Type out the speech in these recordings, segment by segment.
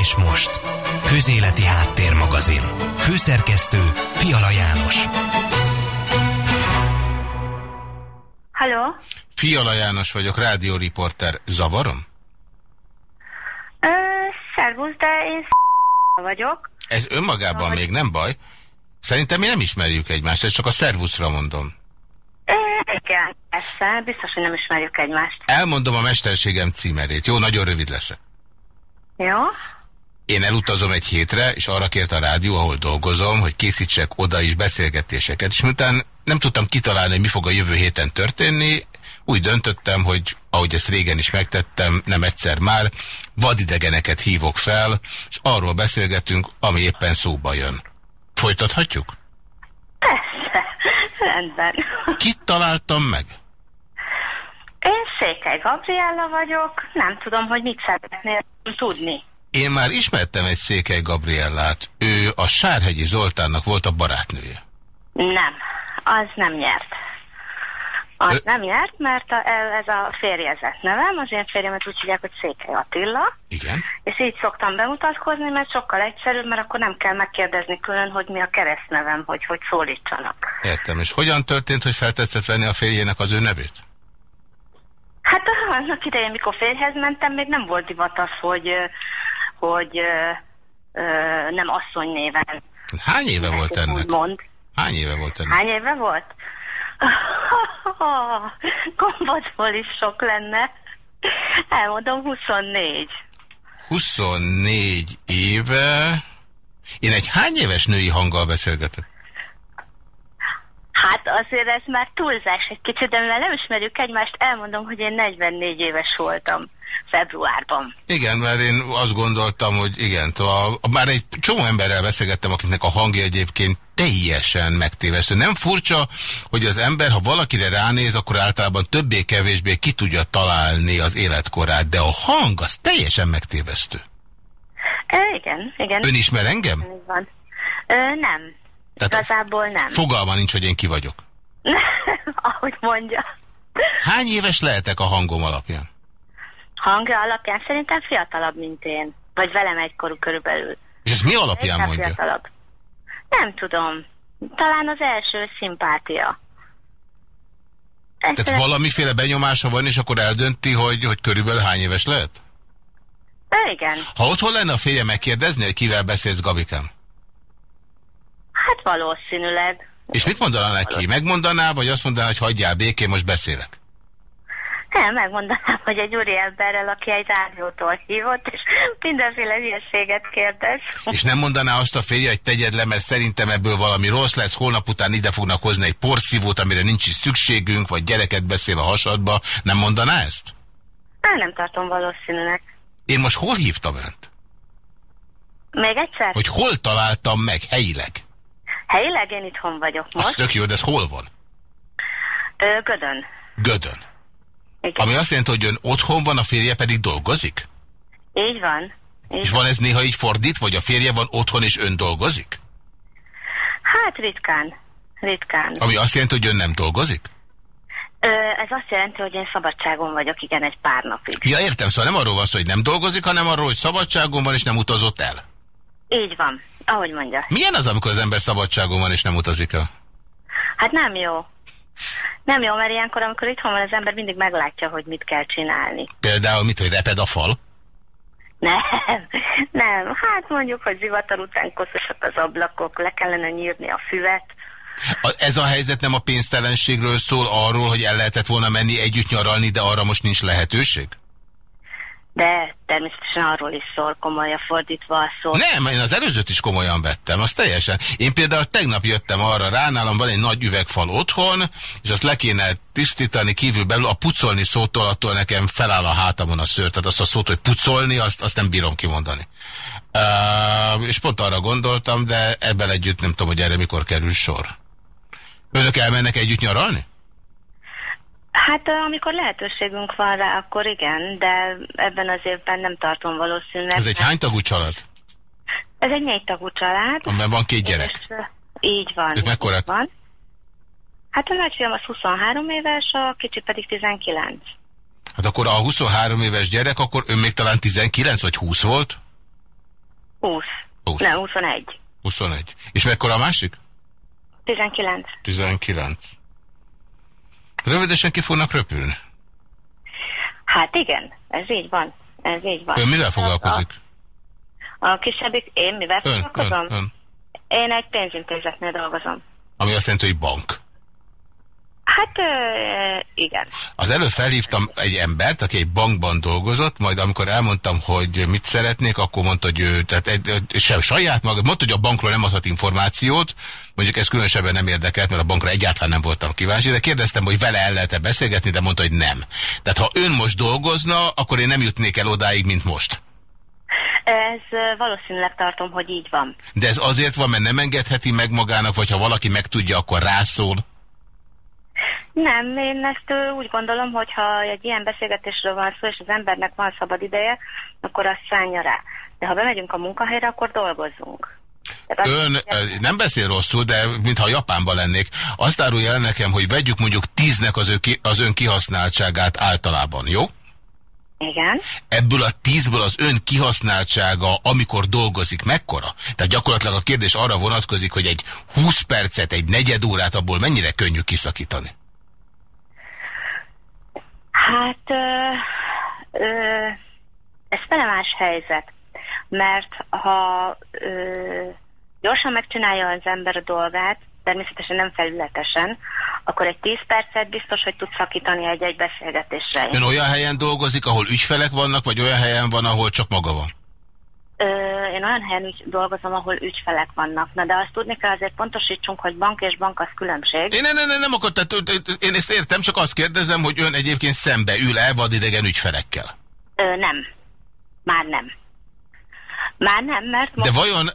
És most, Közéleti Háttérmagazin. Főszerkesztő Fiala János. Halló? Fiala János vagyok, rádióriporter. Zavarom? Ö, szervusz, de én vagyok. Ez önmagában még nem baj. Szerintem mi nem ismerjük egymást, ezt csak a szervuszra mondom. Igen, persze, biztos, hogy nem ismerjük egymást. Elmondom a mesterségem címerét. Jó, nagyon rövid leszek. Jó? Én elutazom egy hétre, és arra kért a rádió, ahol dolgozom, hogy készítsek oda is beszélgetéseket. És miután nem tudtam kitalálni, hogy mi fog a jövő héten történni, úgy döntöttem, hogy ahogy ezt régen is megtettem, nem egyszer már, vadidegeneket hívok fel, és arról beszélgetünk, ami éppen szóba jön. Folytathatjuk? Persze, rendben. Kit találtam meg? Én Székely Gabriella vagyok, nem tudom, hogy mit szeretnél tudni. Én már ismertem egy Székely Gabriellát. Ő a Sárhegyi Zoltánnak volt a barátnője. Nem, az nem nyert. Az Ö- nem nyert, mert a, ez a férjezett nevem, az én férjemet úgy hívják, hogy Székely Attila, Igen? és így szoktam bemutatkozni, mert sokkal egyszerűbb, mert akkor nem kell megkérdezni külön, hogy mi a keresztnevem, hogy hogy szólítsanak. Értem. És hogyan történt, hogy feltetszett venni a férjének az ő nevét? Hát annak idején, mikor férjhez mentem, még nem volt divat az, hogy, hogy ö, ö, nem asszony néven. Hány éve volt ennek? Mond. Hány éve volt ennek? Hány éve volt? Gombocból is sok lenne. Elmondom, 24. 24 éve... Én egy hány éves női hanggal beszélgetek? Hát azért ez már túlzás egy kicsit, de mivel nem ismerjük egymást, elmondom, hogy én 44 éves voltam februárban. Igen, mert én azt gondoltam, hogy igen, a, a, már egy csomó emberrel beszélgettem, akiknek a hangja egyébként teljesen megtévesztő. Nem furcsa, hogy az ember, ha valakire ránéz, akkor általában többé-kevésbé ki tudja találni az életkorát, de a hang az teljesen megtévesztő. E, igen, igen. Ön ismer engem? Van. Ö, nem. Tehát Igazából nem. Fogalma nincs, hogy én ki vagyok. Ahogy mondja. Hány éves lehetek a hangom alapján? Hangja alapján szerintem fiatalabb, mint én. Vagy velem egykor körülbelül. És ez mi alapján mondja? Fiatalabb. Nem tudom. Talán az első szimpátia. Tehát Egyszerűen- valamiféle benyomása van, és akkor eldönti, hogy, hogy körülbelül hány éves lehet? Ö, Igen. Ha otthon lenne a férje megkérdezni, hogy kivel beszélsz, Gabikám? Hát valószínűleg. És mit mondaná neki? Megmondaná, vagy azt mondaná, hogy hagyjál békén, most beszélek? Nem, megmondanám, hogy egy úri emberrel, aki egy rádiótól hívott, és mindenféle hülyeséget kérdez. És nem mondaná azt a férje, hogy tegyed le, mert szerintem ebből valami rossz lesz, holnap után ide fognak hozni egy porszívót, amire nincs is szükségünk, vagy gyereket beszél a hasadba. Nem mondaná ezt? Á, nem tartom valószínűnek. Én most hol hívtam önt? Még egyszer? Hogy hol találtam meg helyileg? Helyileg én itthon vagyok Az most. tök jó, de ez hol van? Ö, Gödön. Gödön. Igen. Ami azt jelenti, hogy ön otthon van, a férje pedig dolgozik? Így van. Így És van ez néha így fordít, vagy a férje van otthon és ön dolgozik? Hát ritkán. Ritkán. Ami azt jelenti, hogy ön nem dolgozik? Ö, ez azt jelenti, hogy én szabadságon vagyok, igen, egy pár napig. Ja, értem, szóval nem arról van szó, hogy nem dolgozik, hanem arról, hogy szabadságon van és nem utazott el. Így van, ahogy mondja. Milyen az, amikor az ember szabadságon van és nem utazik el? Hát nem jó. Nem jó, mert ilyenkor, amikor itthon van az ember, mindig meglátja, hogy mit kell csinálni. Például mit, hogy reped a fal? Nem, nem. Hát mondjuk, hogy zivatar után koszosak az ablakok, le kellene nyírni a füvet. A, ez a helyzet nem a pénztelenségről szól, arról, hogy el lehetett volna menni együtt nyaralni, de arra most nincs lehetőség? De természetesen arról is szól, komolyan fordítva a szó. Nem, én az előzőt is komolyan vettem, az teljesen. Én például tegnap jöttem arra rá, nálam van egy nagy üvegfal otthon, és azt le kéne tisztítani kívül belül, a pucolni szótól attól nekem feláll a hátamon a szőr, tehát azt a szót, hogy pucolni, azt, azt nem bírom kimondani. Uh, és pont arra gondoltam, de ebben együtt nem tudom, hogy erre mikor kerül sor. Önök elmennek együtt nyaralni? Hát amikor lehetőségünk van rá, akkor igen, de ebben az évben nem tartom valószínűleg. Ez egy hánytagú család? Ez egy négy tagú család. Amiben van két gyerek. És, így van. Ők mekkorák? Van. Hát a nagyfiam az 23 éves, a kicsi pedig 19. Hát akkor a 23 éves gyerek, akkor ön még talán 19 vagy 20 volt? 20. 20. Nem, 21. 21. És mekkora a másik? 19. 19. Rövidesen ki fognak röpülni? Hát igen, ez így van. Ez így van. Ön mivel foglalkozik? A, a kisebbik, én mivel Ön, foglalkozom? ön, ön. Én egy pénzintézetnél dolgozom. Ami azt jelenti, hogy bank. Hát ö, igen. Az előbb felhívtam egy embert, aki egy bankban dolgozott, majd amikor elmondtam, hogy mit szeretnék, akkor mondta, hogy ő, tehát egy, sem saját maga, mondta, hogy a bankról nem adhat információt, mondjuk ez különösebben nem érdekelt, mert a bankra egyáltalán nem voltam kíváncsi, de kérdeztem, hogy vele el lehet -e beszélgetni, de mondta, hogy nem. Tehát ha ön most dolgozna, akkor én nem jutnék el odáig, mint most. Ez valószínűleg tartom, hogy így van. De ez azért van, mert nem engedheti meg magának, vagy ha valaki megtudja, akkor rászól. Nem, én ezt úgy gondolom, hogy ha egy ilyen beszélgetésről van szó, és az embernek van szabad ideje, akkor azt szánja rá. De ha bemegyünk a munkahelyre, akkor azt- Ön nem beszél rosszul, de mintha Japánban lennék. Azt árulja el nekem, hogy vegyük mondjuk tíznek az, ő az ön kihasználtságát általában, jó? Igen. Ebből a tízből az ön kihasználtsága, amikor dolgozik, mekkora? Tehát gyakorlatilag a kérdés arra vonatkozik, hogy egy 20 percet, egy negyed órát abból mennyire könnyű kiszakítani? Hát ö, ö, ez fele más helyzet, mert ha ö, gyorsan megcsinálja az ember a dolgát, természetesen nem felületesen, akkor egy 10 percet biztos, hogy tud szakítani egy-egy beszélgetésre. Ön olyan helyen dolgozik, ahol ügyfelek vannak, vagy olyan helyen van, ahol csak maga van? Ö, én olyan helyen dolgozom, ahol ügyfelek vannak. Na de azt tudni kell, azért pontosítsunk, hogy bank és bank az különbség. Én nem, nem, nem, nem akar, tehát, ö, ö, én ezt értem, csak azt kérdezem, hogy ön egyébként szembe ül el vadidegen ügyfelekkel. Ö, nem. Már nem. Már nem, mert De vajon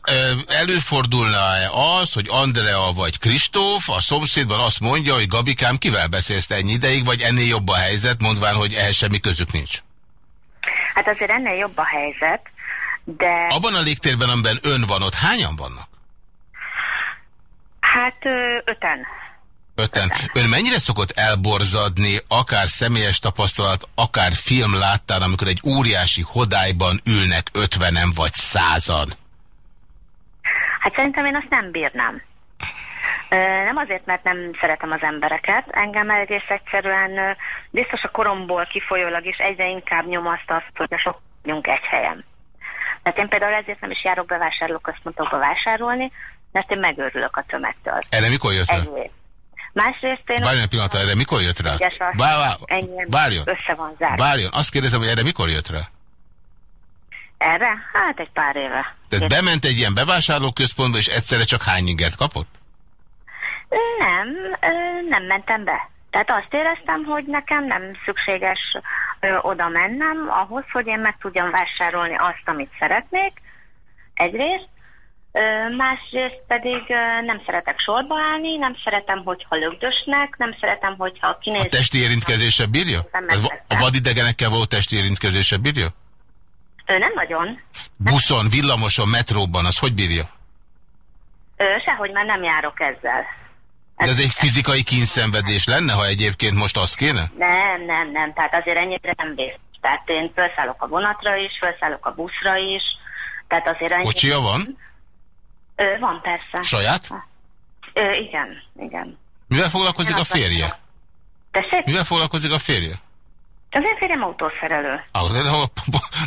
előfordulna-e az, hogy Andrea vagy Kristóf a szomszédban azt mondja, hogy Gabikám, kivel beszélsz ennyi ideig, vagy ennél jobb a helyzet, mondván, hogy ehhez semmi közük nincs? hát azért ennél jobb a helyzet, de Abban a légtérben, amiben ön van, ott hányan vannak? hát öten. Öten. Ön mennyire szokott elborzadni, akár személyes tapasztalat, akár film láttán, amikor egy óriási hodályban ülnek ötvenen vagy százan? Hát szerintem én azt nem bírnám. Nem azért, mert nem szeretem az embereket, engem egész egyszerűen biztos a koromból kifolyólag is egyre inkább nyomaszt azt, hogy a sok vagyunk egy helyen. Tehát én például ezért nem is járok bevásárlóközpontokba vásárolni, mert én megőrülök a tömegtől. Erre mikor jött rá? Másrészt én... Várjon egy pillanat, erre mikor jött rá? Vár, engem várjon. össze van zárva. Várjon, azt kérdezem, hogy erre mikor jött rá? Erre? Hát egy pár éve. Tehát bement egy ilyen bevásárlóközpontba, és egyszerre csak hány ingert kapott? Nem, nem mentem be. Tehát azt éreztem, hogy nekem nem szükséges ö, oda mennem ahhoz, hogy én meg tudjam vásárolni azt, amit szeretnék, egyrészt. Másrészt pedig nem szeretek sorba állni, nem szeretem, hogyha lögdösnek, nem szeretem, hogyha kinéz... A testi érintkezése bírja? A vadidegenekkel való testi érintkezése bírja? Ö, nem nagyon. Buszon, villamoson, metróban, az hogy bírja? Ö, sehogy már nem járok ezzel. De ez egy fizikai kínszenvedés lenne, ha egyébként most az kéne? Nem, nem, nem, tehát azért ennyire nem vész. Tehát én felszállok a vonatra is, felszállok a buszra is, tehát azért ennyire... Kocsia van? Ö, van persze. Saját? Ö, igen, igen. Mivel foglalkozik a férje? Tessék? Mivel foglalkozik a férje? Az én férjem autószerelő. Ah, de hol-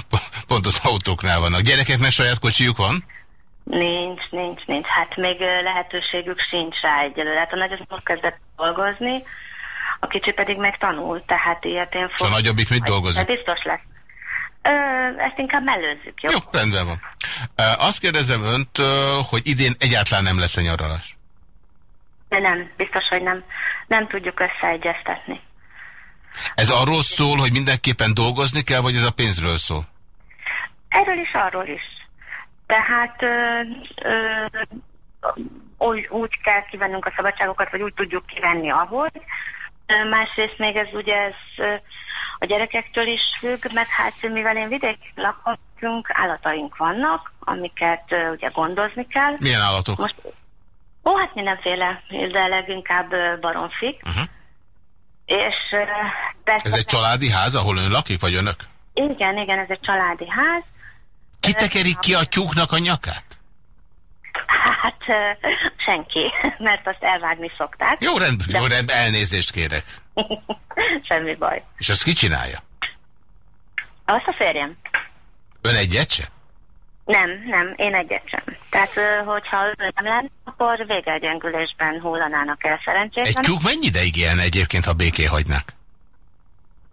Pont az autóknál vannak. Gyerekeknek saját kocsijuk van? Nincs, nincs, nincs. Hát még lehetőségük sincs rá egyelőre. Hát a nagy az most kezdett dolgozni, a kicsi pedig még tanul, tehát ilyet én És a nagyobbik mit dolgozik? De biztos lesz. Ezt inkább mellőzzük, jó? Jó, rendben van. Azt kérdezem öntől, hogy idén egyáltalán nem lesz a nyaralás. De nem, biztos, hogy nem. Nem tudjuk összeegyeztetni. Ez arról szól, hogy mindenképpen dolgozni kell, vagy ez a pénzről szól? Erről is, arról is. Tehát ö, ö, úgy, úgy kell kivennünk a szabadságokat, vagy úgy tudjuk kivenni, ahogy. Másrészt még ez ugye ez a gyerekektől is függ, meg hát mivel én vidéken lakhatunk, állataink vannak, amiket ö, ugye gondozni kell. Milyen állatok? Most, ó, hát mindenféle, de leginkább baromfik. Uh-huh. És persze... Ez egy családi ház, ahol ön lakik, vagy önök? Igen, igen, ez egy családi ház. Ki tekerik ki a tyúknak a nyakát? Hát senki, mert azt elvágni szokták. Jó, rend, de... jó rend, elnézést kérek. Semmi baj. És azt ki csinálja? Azt a férjem. Ön egyet se? Nem, nem, én egyet sem. Tehát, hogyha ő nem lenne, akkor végegyengülésben hullanának el szerencsétlen. Egy tyúk mennyi ideig élne egyébként, ha béké hagynák?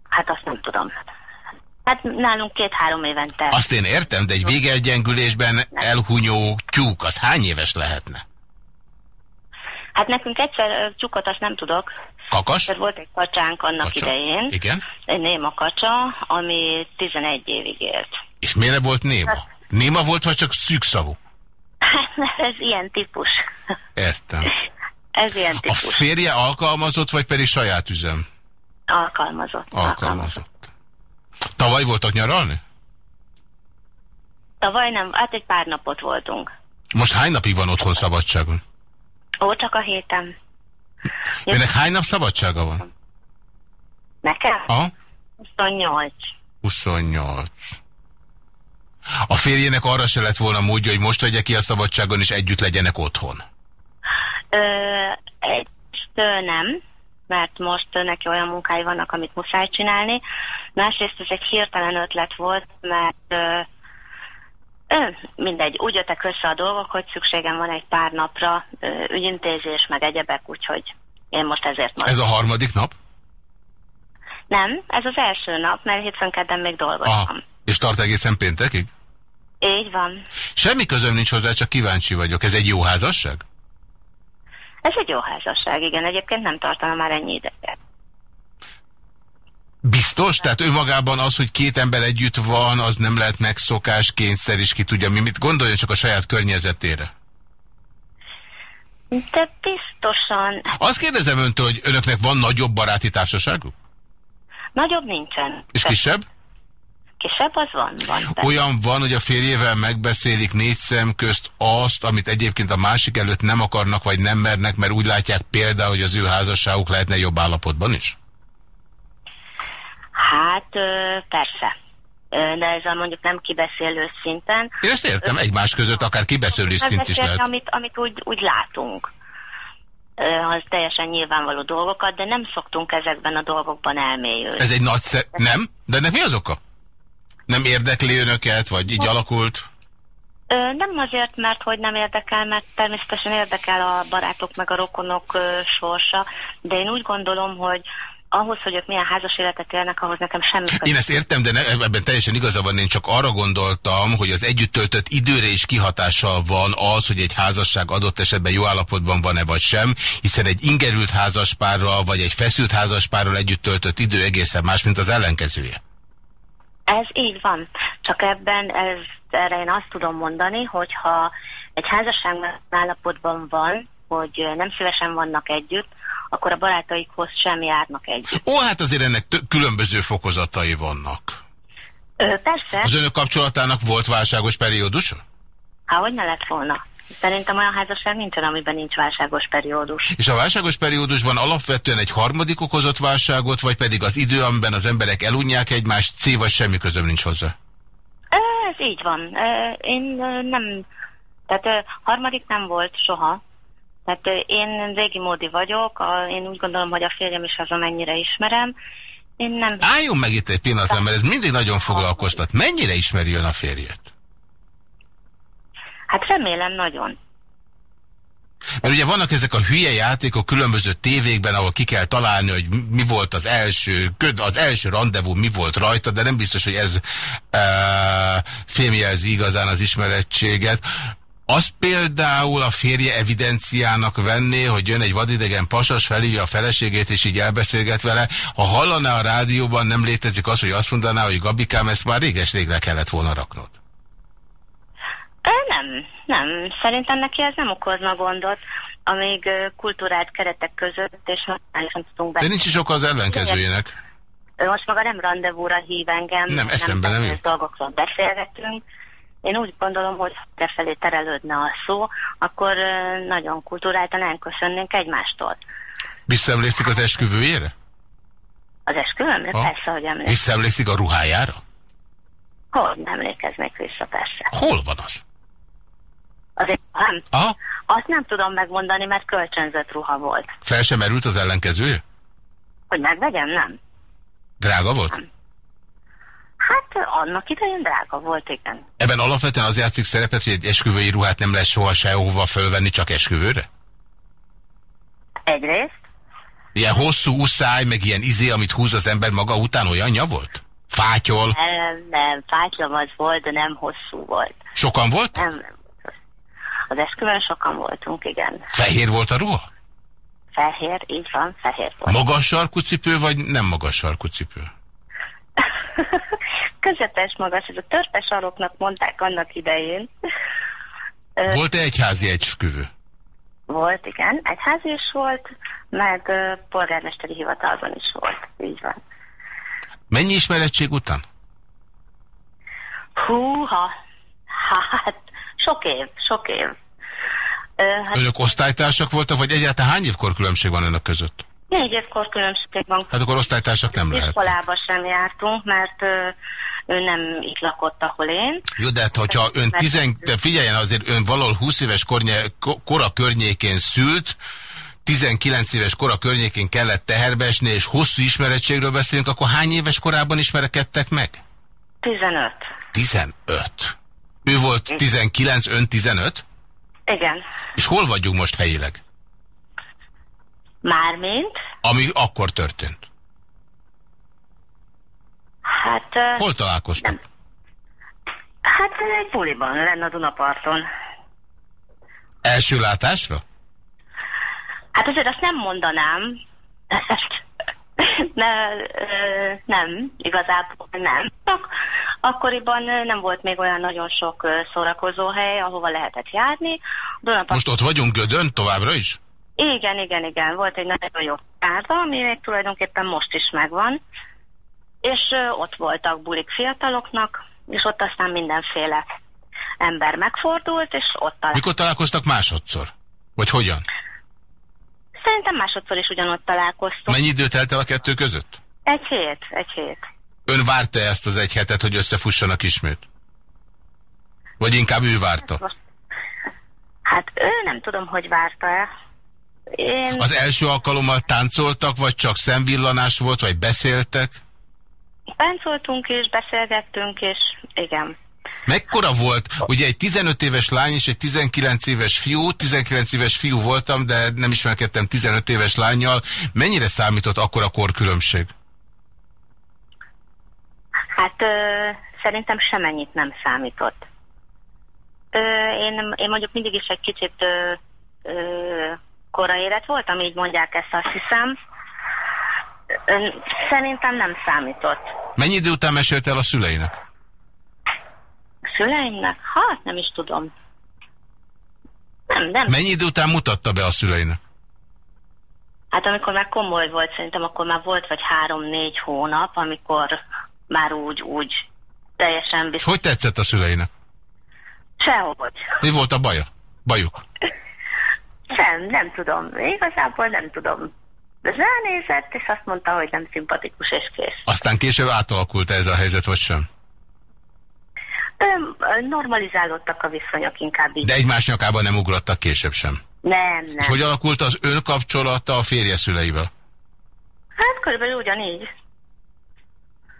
Hát azt nem tudom. Hát nálunk két-három évente. Azt én értem, de egy végelgyengülésben elhunyó tyúk, az hány éves lehetne? Hát nekünk egyszer tyúkot azt nem tudok. Kakas? Egyszer volt egy kacsánk annak Kacsa. idején. Igen? Egy néma kacsa, ami 11 évig élt. És miért volt néma? Hát, néma volt, vagy csak szűkszavú? Hát, ez ilyen típus. Értem. Ez ilyen típus. A férje alkalmazott, vagy pedig saját üzem? Alkalmazott. Alkalmazott. Tavaly voltak nyaralni? Tavaly nem, hát egy pár napot voltunk. Most hány napig van otthon szabadságon? Ó, csak a héten. Önnek hány nap szabadsága van? Nekem? Aha. 28. 28. A férjének arra se lett volna módja, hogy most vegye ki a szabadságon, és együtt legyenek otthon? Ö, egy, nem mert most neki olyan munkái vannak, amit muszáj csinálni. Másrészt ez egy hirtelen ötlet volt, mert mindegy, úgy jöttek össze a dolgok, hogy szükségem van egy pár napra ügyintézés, meg egyebek, úgyhogy én most ezért most. Ez a harmadik nap? Nem, ez az első nap, mert hétfőn kedden még dolgoztam. Aha. És tart egészen péntekig? Így van. Semmi közöm nincs hozzá, csak kíváncsi vagyok. Ez egy jó házasság? Ez egy jó házasság, igen. Egyébként nem tartana már ennyi ideget. Biztos? Tehát ő magában az, hogy két ember együtt van, az nem lehet megszokás, kényszer, és ki tudja mi. Mit gondoljon csak a saját környezetére? De biztosan. Azt kérdezem öntől, hogy önöknek van nagyobb baráti társaságuk? Nagyobb nincsen. És kisebb? kisebb, az van. van Olyan van, hogy a férjével megbeszélik négy szem közt azt, amit egyébként a másik előtt nem akarnak, vagy nem mernek, mert úgy látják például, hogy az ő házasságuk lehetne jobb állapotban is? Hát persze. De ez a mondjuk nem kibeszélő szinten. Én ezt értem, egymás között akár kibeszélő szint is lehet. Amit, amit úgy, úgy látunk az teljesen nyilvánvaló dolgokat, de nem szoktunk ezekben a dolgokban elmélyülni. Ez egy nagy sze... Nem? De ennek mi az oka? Nem érdekli önöket, vagy így alakult? Ö, nem azért, mert hogy nem érdekel, mert természetesen érdekel a barátok meg a rokonok ö, sorsa, de én úgy gondolom, hogy ahhoz, hogy ők milyen házas életet élnek, ahhoz nekem semmi között. Én ezt értem, de ne, ebben teljesen igaza van, én csak arra gondoltam, hogy az együtt töltött időre is kihatással van az, hogy egy házasság adott esetben jó állapotban van-e vagy sem, hiszen egy ingerült házaspárral, vagy egy feszült házaspárral együtt töltött idő egészen más, mint az ellenkezője. Ez így van. Csak ebben ez, erre én azt tudom mondani, hogyha egy házasság állapotban van, hogy nem szívesen vannak együtt, akkor a barátaikhoz sem járnak együtt. Ó, hát azért ennek különböző fokozatai vannak. Ö, persze. Az önök kapcsolatának volt válságos periódus? Há, hogy ne lett volna. Szerintem olyan házasság nincsen, amiben nincs válságos periódus. És a válságos periódusban alapvetően egy harmadik okozott válságot, vagy pedig az idő, amiben az emberek elunják egymást, C vagy semmi közöm nincs hozzá? Ez így van. Én nem... Tehát harmadik nem volt soha. Tehát én régi módi vagyok, én úgy gondolom, hogy a férjem is az, amennyire ismerem. Én nem... Álljon meg itt egy pillanatra, mert ez mindig nagyon foglalkoztat. Mennyire ismeri ön a férjet? Hát remélem nagyon. Mert ugye vannak ezek a hülye játékok különböző tévékben, ahol ki kell találni, hogy mi volt az első, az első rendezvú, mi volt rajta, de nem biztos, hogy ez e, fémjelzi igazán az ismerettséget. Az például a férje evidenciának venné, hogy jön egy vadidegen pasas, felhívja a feleségét, és így elbeszélget vele. Ha hallaná a rádióban, nem létezik az, hogy azt mondaná, hogy Gabikám, ezt már réges-rég le kellett volna raknod. Nem, nem. Szerintem neki ez nem okozna gondot, amíg kultúrált keretek között, és normálisan tudunk beszélni. De nincs is oka az ellenkezőjének. Most maga nem rendezvúra hív engem, nem, eszembe nem, nem dolgokról beszélgetünk. Én úgy gondolom, hogy te felé terelődne a szó, akkor nagyon kultúráltan elköszönnénk egymástól. Visszaemlékszik az esküvőjére? Az esküvőmre? Persze, hogy emlékszem. Visszaemlékszik a ruhájára? Hogy nem emlékeznék vissza, persze. Hol van az? Azért nem. Aha. Azt nem tudom megmondani, mert kölcsönzött ruha volt. Fel sem merült az ellenkezője? Hogy megvegyem, nem. Drága volt? Nem. Hát annak idején drága volt, igen. Ebben alapvetően az játszik szerepet, hogy egy esküvői ruhát nem lehet soha sehova fölvenni, csak esküvőre? Egyrészt. Ilyen hosszú uszály, meg ilyen izé, amit húz az ember maga után, olyanja volt? Fátyol? Nem, nem, fátylom az volt, de nem hosszú volt. Sokan volt? Nem, nem. Az esküvőn sokan voltunk, igen. Fehér volt a ruha? Fehér, így van, fehér volt. Magas sarkú cipő, vagy nem magas sarkú cipő? Közepes magas, ez a törpes aloknak mondták annak idején. Volt-e egyházi esküvő? Volt, igen. Egyházi is volt, meg uh, polgármesteri hivatalban is volt. Így van. Mennyi ismerettség után? Húha, hát sok év, sok év. Uh, hát, önök osztálytársak voltak, vagy egyáltalán hány évkor különbség van önök között? Négy évkor különbség van. Hát akkor osztálytársak nem lehet. Iskolába sem jártunk, mert uh, ő nem itt lakott, ahol én. Jó, de hát, hogyha ön tizen, figyeljen, azért ön valahol 20 éves kornye, kora környékén szült, 19 éves kora környékén kellett teherbe esni, és hosszú ismerettségről beszélünk, akkor hány éves korában ismerekedtek meg? 15. 15. Ő volt 19, ön 15? Igen. És hol vagyunk most helyileg? Mármint? Ami akkor történt. Hát... Hol találkoztak? Nem. Hát egy buliban, lenne a Dunaparton. Első látásra? Hát azért azt nem mondanám. ne, nem, igazából nem. Ak akkoriban nem volt még olyan nagyon sok szórakozóhely, ahova lehetett járni. Dunapart... Most ott vagyunk Gödön továbbra is? Igen, igen, igen. Volt egy nagyon jó párda, ami még tulajdonképpen most is megvan és ott voltak bulik fiataloknak, és ott aztán mindenféle ember megfordult, és ott találkoztak. Mikor találkoztak másodszor? Vagy hogyan? Szerintem másodszor is ugyanott találkoztunk. Mennyi időt telt el a kettő között? Egy hét, egy hét. Ön várta -e ezt az egy hetet, hogy összefussanak ismét? Vagy inkább ő várta? Hát ő nem tudom, hogy várta-e. Én... Az első alkalommal táncoltak, vagy csak szemvillanás volt, vagy beszéltek? Táncoltunk és beszélgettünk, és igen. Mekkora volt? Ugye egy 15 éves lány és egy 19 éves fiú, 19 éves fiú voltam, de nem ismerkedtem 15 éves lányjal. Mennyire számított akkor a korkülönbség? Hát ö, szerintem semennyit nem számított. Ö, én, én mondjuk mindig is egy kicsit ö, ö, koraélet voltam, így mondják ezt, azt hiszem. Ön, szerintem nem számított. Mennyi idő után mesélt el a szüleinek? A szüleimnek? Hát nem is tudom. Nem, nem. Mennyi idő után mutatta be a szüleinek? Hát amikor már komoly volt, szerintem akkor már volt vagy három-négy hónap, amikor már úgy, úgy teljesen biztos. Hogy tetszett a szüleinek? Sehogy. Mi volt a baja? Bajuk? Nem, nem tudom. Igazából nem tudom ránézett, és azt mondta, hogy nem szimpatikus, és kész. Aztán később átalakult -e ez a helyzet, vagy sem? normalizálódtak a viszonyok inkább így. De egymás nyakában nem ugrottak később sem? Nem, nem. És hogy alakult az ön kapcsolata a férje szüleivel? Hát körülbelül ugyanígy.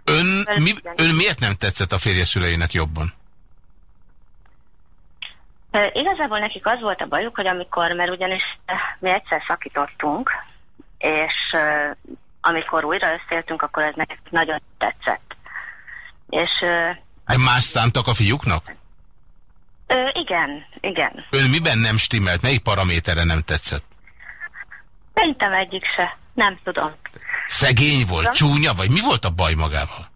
Ön, mi, ön miért nem tetszett a férje szüleinek jobban? Igazából nekik az volt a bajuk, hogy amikor, mert ugyanis mi egyszer szakítottunk, és amikor újra összéltünk, akkor ez nekik nagyon tetszett. És... De más szántak a fiúknak? Igen, igen. Ön miben nem stimmelt? Melyik paraméterre nem tetszett? Szerintem egyik se. Nem tudom. Szegény volt, tudom? csúnya, vagy mi volt a baj magával?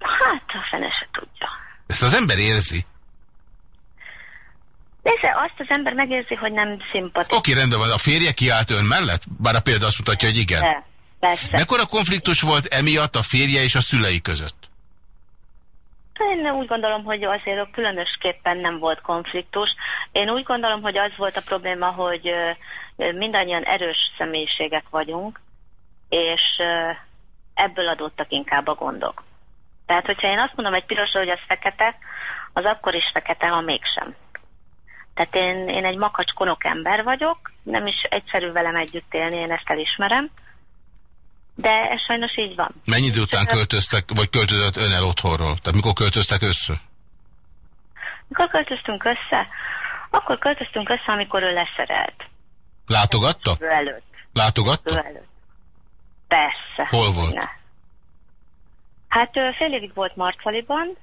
Hát, a fene se tudja. Ezt az ember érzi. Nézze, azt az ember megérzi, hogy nem szimpatikus. Oké, rendben van. A férje kiállt ön mellett? Bár a példa azt mutatja, hogy igen. De, persze. Mekkora konfliktus volt emiatt a férje és a szülei között? Én úgy gondolom, hogy azért különösképpen nem volt konfliktus. Én úgy gondolom, hogy az volt a probléma, hogy mindannyian erős személyiségek vagyunk, és ebből adottak inkább a gondok. Tehát, hogyha én azt mondom egy pirosra, hogy az fekete, az akkor is fekete, ha mégsem. Tehát én, én egy makacs konok ember vagyok, nem is egyszerű velem együtt élni, én ezt elismerem, de ez sajnos így van. Mennyi idő után költöztek, vagy költözött ön el otthonról? Tehát mikor költöztek össze? Mikor költöztünk össze? Akkor költöztünk össze, amikor ő leszerelt. Látogatta? Ő előtt. Látogatta? Ő előtt. Persze. Hol volt? Ne. Hát fél évig volt Marcaliban,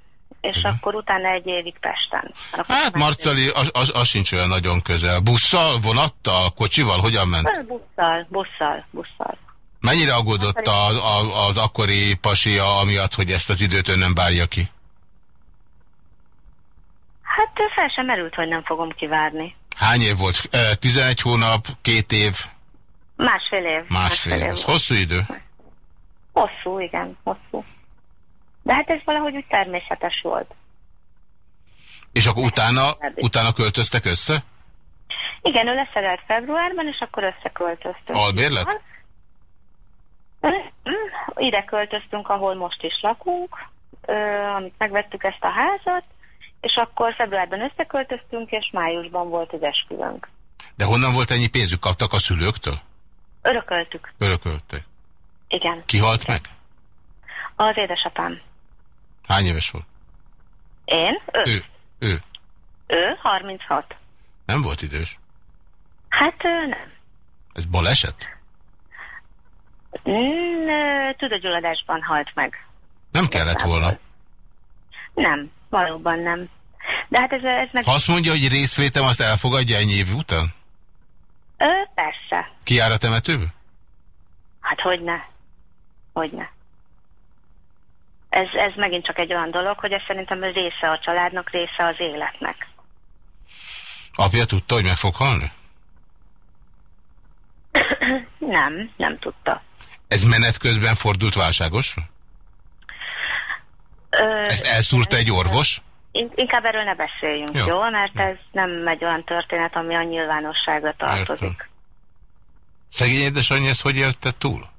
és Igen. akkor utána egy évig Pesten. Akkor hát Marcali, az, az, az sincs olyan nagyon közel. Busszal, vonattal, kocsival, hogyan ment? Busszal, busszal, busszal. Mennyire aggódott a, a, az akkori pasia amiatt, hogy ezt az időt ön nem bárja ki? Hát fel sem merült, hogy nem fogom kivárni. Hány év volt? 11 hónap, két év? Másfél év. Másfél, Másfél év. év. hosszú idő? Hosszú, igen, hosszú. De hát ez valahogy úgy természetes volt. És akkor utána, utána költöztek össze? Igen, ő leszerelt februárban, és akkor összeköltöztünk. Albérlet? Ide költöztünk, ahol most is lakunk, amit megvettük ezt a házat, és akkor februárban összeköltöztünk, és májusban volt az esküvőnk. De honnan volt ennyi pénzük? Kaptak a szülőktől? Örököltük. Örököltük. Igen. Ki halt meg? Az édesapám. Hány éves volt? Én? Ő. Ő. Ő. Ő 36. Nem volt idős? Hát nem. Ez baleset? Mm, Tudagyulladásban halt meg. Nem kellett volna. Nem, valóban nem. De hát ez, ez meg... Ha azt mondja, hogy részvétem, azt elfogadja ennyi év után? Ö, persze. Ki jár a temetőbe? Hát hogyne. Hogyne. Ez, ez megint csak egy olyan dolog, hogy ez szerintem része a családnak, része az életnek. Apja tudta, hogy meg fog halni? nem, nem tudta. Ez menet közben fordult válságosra? Ezt elszúrta egy orvos? Inkább erről ne beszéljünk, jó? jó? Mert ez nem egy olyan történet, ami a nyilvánosságra tartozik. Értem. Szegény édesanyja ezt hogy élte túl?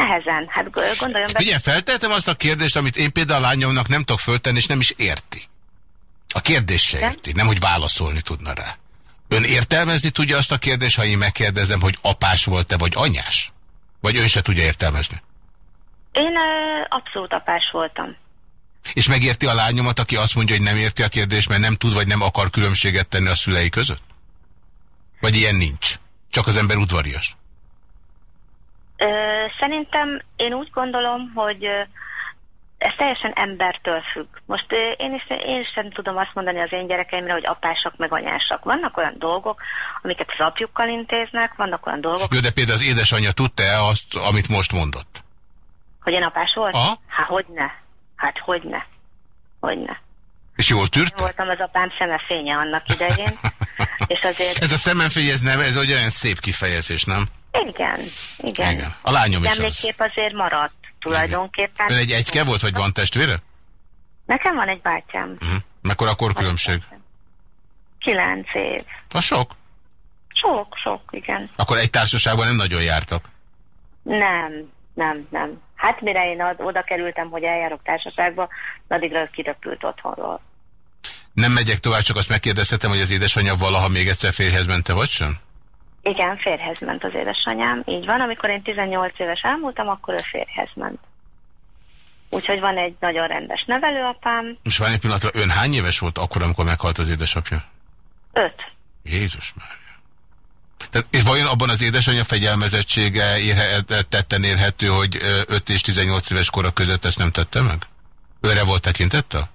Nehezen, hát gondoljon be. Figyelj, feltettem azt a kérdést, amit én például a lányomnak nem tudok föltenni, és nem is érti. A kérdés se érti, nem hogy válaszolni tudna rá. Ön értelmezni tudja azt a kérdést, ha én megkérdezem, hogy apás volt-e, vagy anyás? Vagy ön se tudja értelmezni? Én uh, abszolút apás voltam. És megérti a lányomat, aki azt mondja, hogy nem érti a kérdést, mert nem tud, vagy nem akar különbséget tenni a szülei között? Vagy ilyen nincs? Csak az ember udvarias? Szerintem én úgy gondolom, hogy ez teljesen embertől függ. Most én is, én sem tudom azt mondani az én gyerekeimre, hogy apásak meg anyásak. Vannak olyan dolgok, amiket az apjukkal intéznek, vannak olyan dolgok... Jó, de például az édesanyja tudta-e azt, amit most mondott? Hogy én apás volt? Aha. Hát hogyne. Hát hogyne. Hogyne. És jól tűrt? voltam az apám szemefénye annak idején. és azért... Ez a szemefény, ez, nem, ez olyan szép kifejezés, nem? Igen, igen. igen. A lányom is Emlékkép az. azért maradt tulajdonképpen. Ön egy egyke volt, vagy van testvére? Nekem van egy bátyám. Uh mhm. -huh. Mekkor akkor különbség? Kilenc év. A sok? Sok, sok, igen. Akkor egy társaságban nem nagyon jártak? Nem, nem, nem. Hát mire én oda kerültem, hogy eljárok társaságba, addigra kiröpült otthonról. Nem megyek tovább, csak azt megkérdezhetem, hogy az édesanyja valaha még egyszer férjhez mente, vagy sem? Igen, férhez ment az édesanyám, így van. Amikor én 18 éves elmúltam, akkor ő férhez ment. Úgyhogy van egy nagyon rendes nevelőapám. És van egy pillanatra, ön hány éves volt akkor, amikor meghalt az édesapja? Öt. Jézus már. Tehát, és vajon abban az édesanyja fegyelmezettsége érhe, tetten érhető, hogy 5 és 18 éves kora között ezt nem tette meg? Őre volt tekintettel?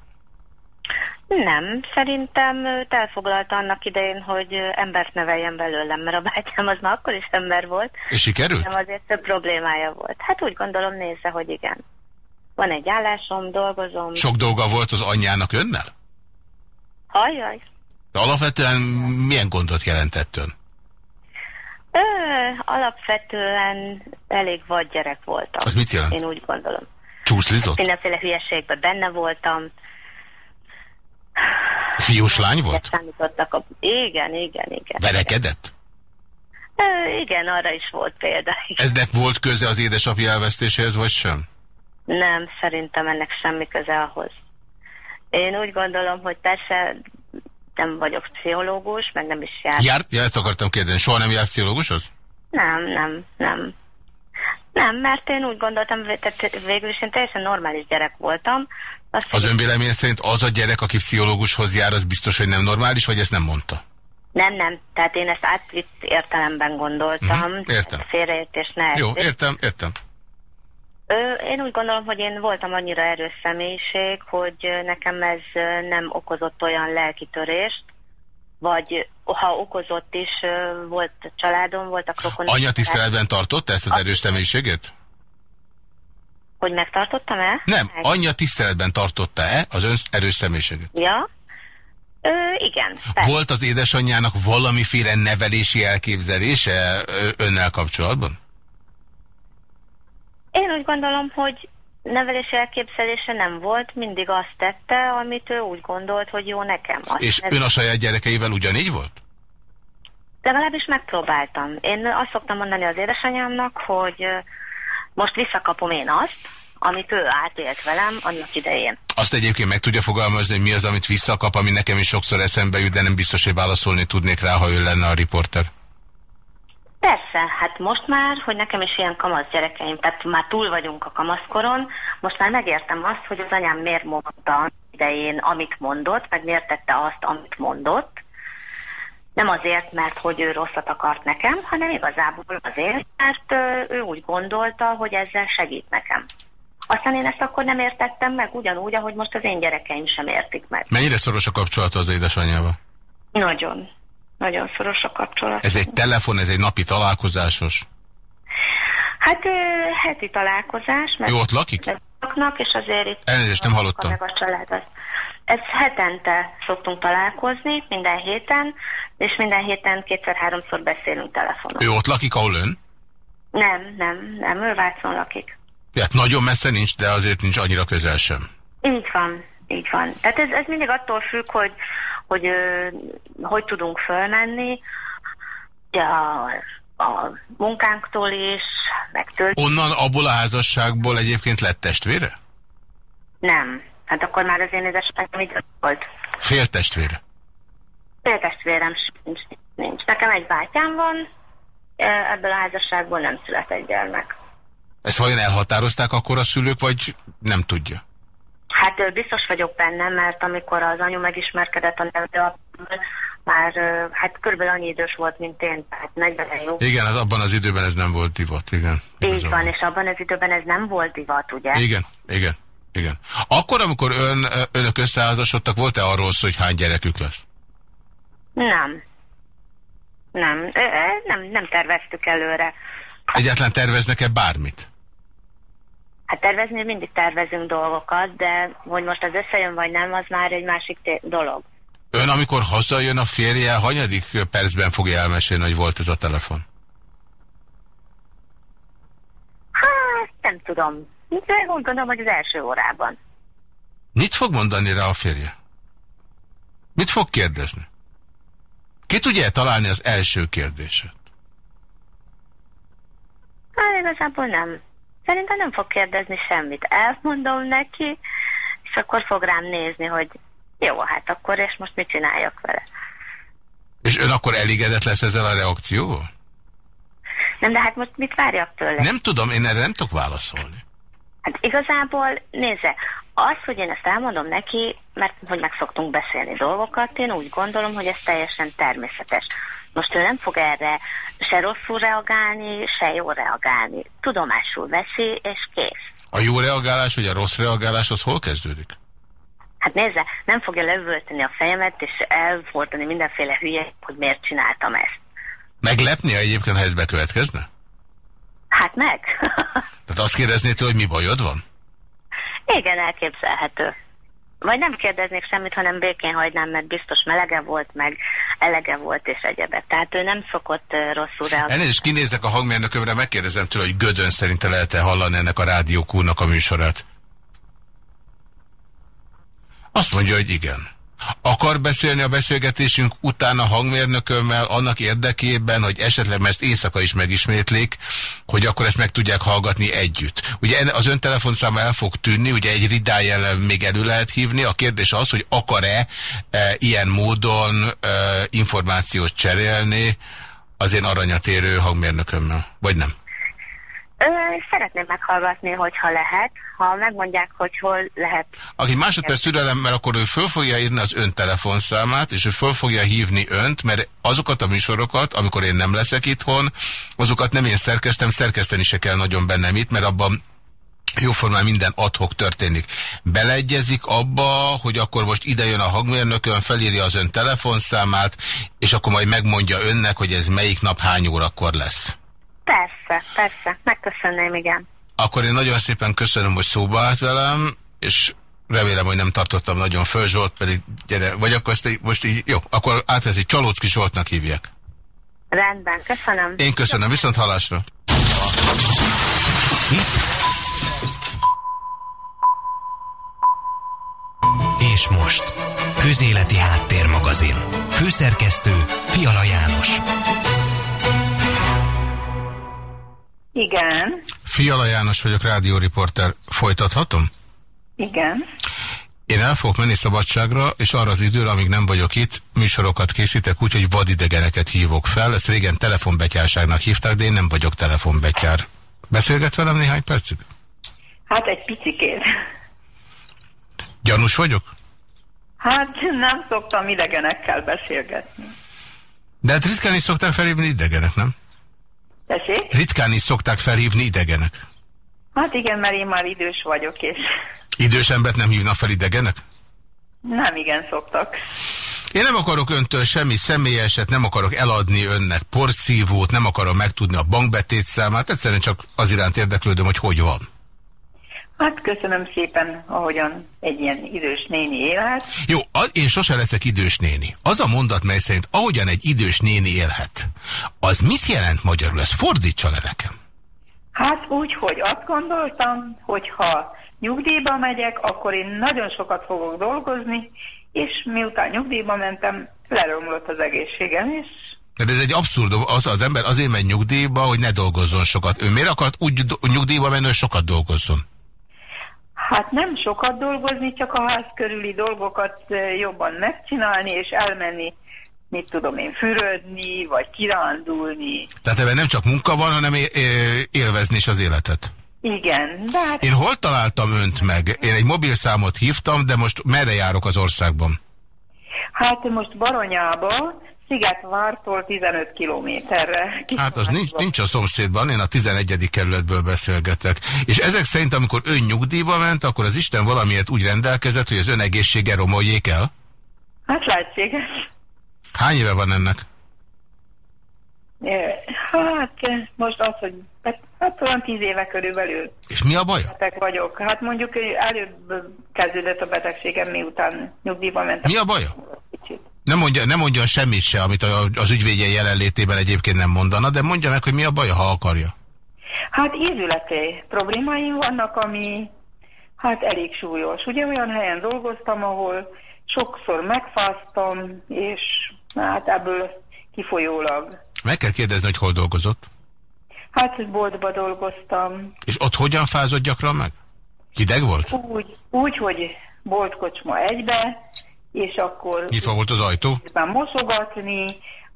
Nem, szerintem őt elfoglalta annak idején, hogy embert neveljen belőlem, mert a bátyám az már akkor is ember volt. És sikerült? Nem azért több problémája volt. Hát úgy gondolom nézze, hogy igen. Van egy állásom, dolgozom. Sok dolga volt az anyjának önnel? Hajjaj. De alapvetően milyen gondot jelentett ön? Ö, alapvetően elég vad gyerek voltam. Az mit jelent? Én úgy gondolom. Csúszlizott? Mindenféle hülyeségben benne voltam. Fiús lány volt? A... Igen, igen, igen. Verekedett? Ö, igen, arra is volt példa. Eznek volt köze az édesapja elvesztéséhez, vagy sem? Nem, szerintem ennek semmi köze ahhoz. Én úgy gondolom, hogy persze nem vagyok pszichológus, meg nem is jár. Járt? Ja, ezt akartam kérdeni. Soha nem járt pszichológushoz? Nem, nem, nem. Nem, mert én úgy gondoltam, tehát végül is én teljesen normális gyerek voltam. Azt az önvélemény szerint az a gyerek, aki pszichológushoz jár, az biztos, hogy nem normális, vagy ezt nem mondta? Nem, nem. Tehát én ezt átvitt értelemben gondoltam. Mm, értem. Félreértés ne. Jó, értem, értem. Ö, én úgy gondolom, hogy én voltam annyira erős személyiség, hogy nekem ez nem okozott olyan lelkitörést, vagy ha okozott is, volt családom, voltak rokonok. Anya tiszteletben tartotta ezt az erős személyiségét? Hogy megtartottam el? Nem, anya tiszteletben tartotta-e az ön erős személyiségét? Ja, Ö, igen. Persze. Volt az édesanyjának valamiféle nevelési elképzelése önnel kapcsolatban? Én úgy gondolom, hogy nevelési elképzelése nem volt, mindig azt tette, amit ő úgy gondolt, hogy jó nekem. Azt És ön a saját gyerekeivel ugyanígy volt? De legalábbis megpróbáltam. Én azt szoktam mondani az édesanyámnak, hogy most visszakapom én azt, amit ő átélt velem annak idején. Azt egyébként meg tudja fogalmazni, hogy mi az, amit visszakap, ami nekem is sokszor eszembe jut, de nem biztos, hogy válaszolni tudnék rá, ha ő lenne a riporter. Persze, hát most már, hogy nekem is ilyen kamasz gyerekeim, tehát már túl vagyunk a kamaszkoron, most már megértem azt, hogy az anyám miért mondta idején, amit mondott, meg miért tette azt, amit mondott. Nem azért, mert hogy ő rosszat akart nekem, hanem igazából azért, mert ő úgy gondolta, hogy ezzel segít nekem. Aztán én ezt akkor nem értettem meg, ugyanúgy, ahogy most az én gyerekeim sem értik meg. Mennyire szoros a kapcsolata az édesanyjával? Nagyon. Nagyon szoros a kapcsolat. Ez egy telefon, ez egy napi találkozásos? Hát ö, heti találkozás. Mert Jó, ott lakik? Laknak, és azért itt... Elnézést, nem hallottam. Meg a család az. Ez hetente szoktunk találkozni, minden héten, és minden héten kétszer-háromszor beszélünk telefonon. Ő ott lakik, ahol ön? Nem, nem, nem, ő Vácon lakik. Hát nagyon messze nincs, de azért nincs annyira közel sem. Így van, így van. Tehát ez, ez mindig attól függ, hogy hogy ö, hogy tudunk fölmenni, a, a munkánktól is, meg tőle. Onnan abból a házasságból egyébként lett testvére? Nem. Hát akkor már az én édesapám így volt. Fél testvére? Fél testvérem nincs, nincs. Nekem egy bátyám van, ebből a házasságból nem született gyermek. Ezt vajon elhatározták akkor a szülők, vagy nem tudja? Hát biztos vagyok benne, mert amikor az anyu megismerkedett a nevelőapával, már hát körülbelül annyi idős volt, mint én, tehát 40 jó. Igen, az abban az időben ez nem volt divat, igen. Így van, és abban az időben ez nem volt divat, ugye? Igen, igen, igen. Akkor, amikor ön, önök összeházasodtak, volt-e arról szó, hogy hány gyerekük lesz? Nem. Nem, nem, nem terveztük előre. Egyáltalán terveznek-e bármit? Hát tervezni mindig tervezünk dolgokat, de hogy most az összejön vagy nem, az már egy másik dolog. Ön, amikor hazajön a férje, hanyadik percben fogja elmesélni, hogy volt ez a telefon? Hát, nem tudom. De úgy gondolom, hogy az első órában. Mit fog mondani rá a férje? Mit fog kérdezni? Ki tudja -e találni az első kérdéset? Hát igazából nem. Szerintem nem fog kérdezni semmit. Elmondom neki, és akkor fog rám nézni, hogy jó, hát akkor és most mit csináljak vele. És ön akkor elégedett lesz ezzel a reakcióval? Nem, de hát most mit várjak tőle? Nem tudom, én erre nem tudok válaszolni. Hát igazából, nézze, az, hogy én ezt elmondom neki, mert hogy meg szoktunk beszélni dolgokat, én úgy gondolom, hogy ez teljesen természetes. Most ő nem fog erre se rosszul reagálni, se jól reagálni. Tudomásul veszi, és kész. A jó reagálás, vagy a rossz reagálás, az hol kezdődik? Hát nézze, nem fogja levölteni a fejemet, és elfordulni mindenféle hülye, hogy miért csináltam ezt. Meglepni, egyébként, ha ez bekövetkezne? Hát meg. Tehát azt kérdeznéd, hogy mi bajod van? Igen, elképzelhető. Vagy nem kérdeznék semmit, hanem békén hagynám, mert biztos melege volt, meg elege volt és egyebek. Tehát ő nem szokott rosszul reagálni. Elnézést kinézek a hangmérnökömre, megkérdezem tőle, hogy Gödön szerinte lehet-e hallani ennek a rádiókúrnak a műsorát. Azt mondja, hogy igen. Akar beszélni a beszélgetésünk után a hangmérnökömmel annak érdekében, hogy esetleg mert ezt éjszaka is megismétlik, hogy akkor ezt meg tudják hallgatni együtt. Ugye az ön telefonszáma el fog tűnni, ugye egy ridájel még elő lehet hívni. A kérdés az, hogy akar-e e, ilyen módon e, információt cserélni az én aranyatérő hangmérnökömmel, vagy nem? Ö, szeretném meghallgatni, hogyha lehet. Ha megmondják, hogy hol lehet. Aki másodperc türelem, mert akkor ő föl fogja írni az ön telefonszámát, és ő föl fogja hívni önt, mert azokat a műsorokat, amikor én nem leszek itthon, azokat nem én szerkeztem, szerkeszteni se kell nagyon bennem itt, mert abban jóformán minden adhok történik. Beleegyezik abba, hogy akkor most ide jön a hangmérnökön, felírja az ön telefonszámát, és akkor majd megmondja önnek, hogy ez melyik nap hány órakor lesz. Persze, persze. Megköszönném, igen. Akkor én nagyon szépen köszönöm, hogy szóba állt velem, és remélem, hogy nem tartottam nagyon föl, Zsolt pedig gyere, vagy akkor ezt most így, jó, akkor átveszi, Csalócki Zsoltnak hívják. Rendben, köszönöm. Én köszönöm, viszont hallásra. És most, Közéleti Háttérmagazin. Főszerkesztő Fiala János. Igen. Fiala János vagyok, rádióriporter. Folytathatom? Igen. Én el fogok menni szabadságra, és arra az időre, amíg nem vagyok itt, műsorokat készítek úgy, hogy vadidegeneket hívok fel. Ezt régen telefonbetyárságnak hívták, de én nem vagyok telefonbetyár. Beszélget velem néhány percig? Hát egy picikét. Gyanús vagyok? Hát nem szoktam idegenekkel beszélgetni. De hát ritkán is szokták felhívni idegenek, nem? Tessék? Ritkán is szokták felhívni idegenek. Hát igen, mert én már idős vagyok, és... Idős embert nem hívnak fel idegenek? Nem igen szoktak. Én nem akarok öntől semmi személyeset, nem akarok eladni önnek porszívót, nem akarom megtudni a bankbetét számát, egyszerűen csak az iránt érdeklődöm, hogy hogy van. Hát köszönöm szépen, ahogyan egy ilyen idős néni élhet. Jó, én sose leszek idős néni. Az a mondat, mely szerint ahogyan egy idős néni élhet, az mit jelent magyarul? Ez fordítsa le nekem. Hát úgy, hogy azt gondoltam, hogy ha nyugdíjba megyek, akkor én nagyon sokat fogok dolgozni, és miután nyugdíjba mentem, leromlott az egészségem, és de ez egy abszurd, az, az ember azért megy nyugdíjba, hogy ne dolgozzon sokat. Ő miért akart úgy nyugdíjba menni, hogy sokat dolgozzon? Hát nem sokat dolgozni, csak a ház körüli dolgokat jobban megcsinálni, és elmenni, mit tudom én, fürödni, vagy kirándulni. Tehát ebben nem csak munka van, hanem élvezni is az életet. Igen, de hát... Én hol találtam önt meg? Én egy mobilszámot hívtam, de most merre járok az országban? Hát most Baronyába, Szigetvártól 15 kilométerre. Hát az nincs, nincs a szomszédban, én a 11. kerületből beszélgetek. És ezek szerint, amikor ön nyugdíjba ment, akkor az Isten valamiért úgy rendelkezett, hogy az ön egészsége romoljék el? Hát lehetséges. Hány éve van ennek? Hát most az, hogy hát olyan tíz éve körülbelül. És mi a? Beteg vagyok. Hát mondjuk előbb kezdődött a betegségem, miután nyugdíjba mentem. Mi a baja? Nem, mondja, nem mondjon semmit se, amit az ügyvédje jelenlétében egyébként nem mondana, de mondja meg, hogy mi a baj, ha akarja. Hát ízületi problémáim vannak, ami hát elég súlyos. Ugye olyan helyen dolgoztam, ahol sokszor megfáztam, és hát ebből kifolyólag. Meg kell kérdezni, hogy hol dolgozott? Hát boltba dolgoztam. És ott hogyan fázott gyakran meg? Hideg volt? Úgy, úgy hogy boltkocsma egybe, és akkor... Nyitva volt az ajtó? Mosogatni,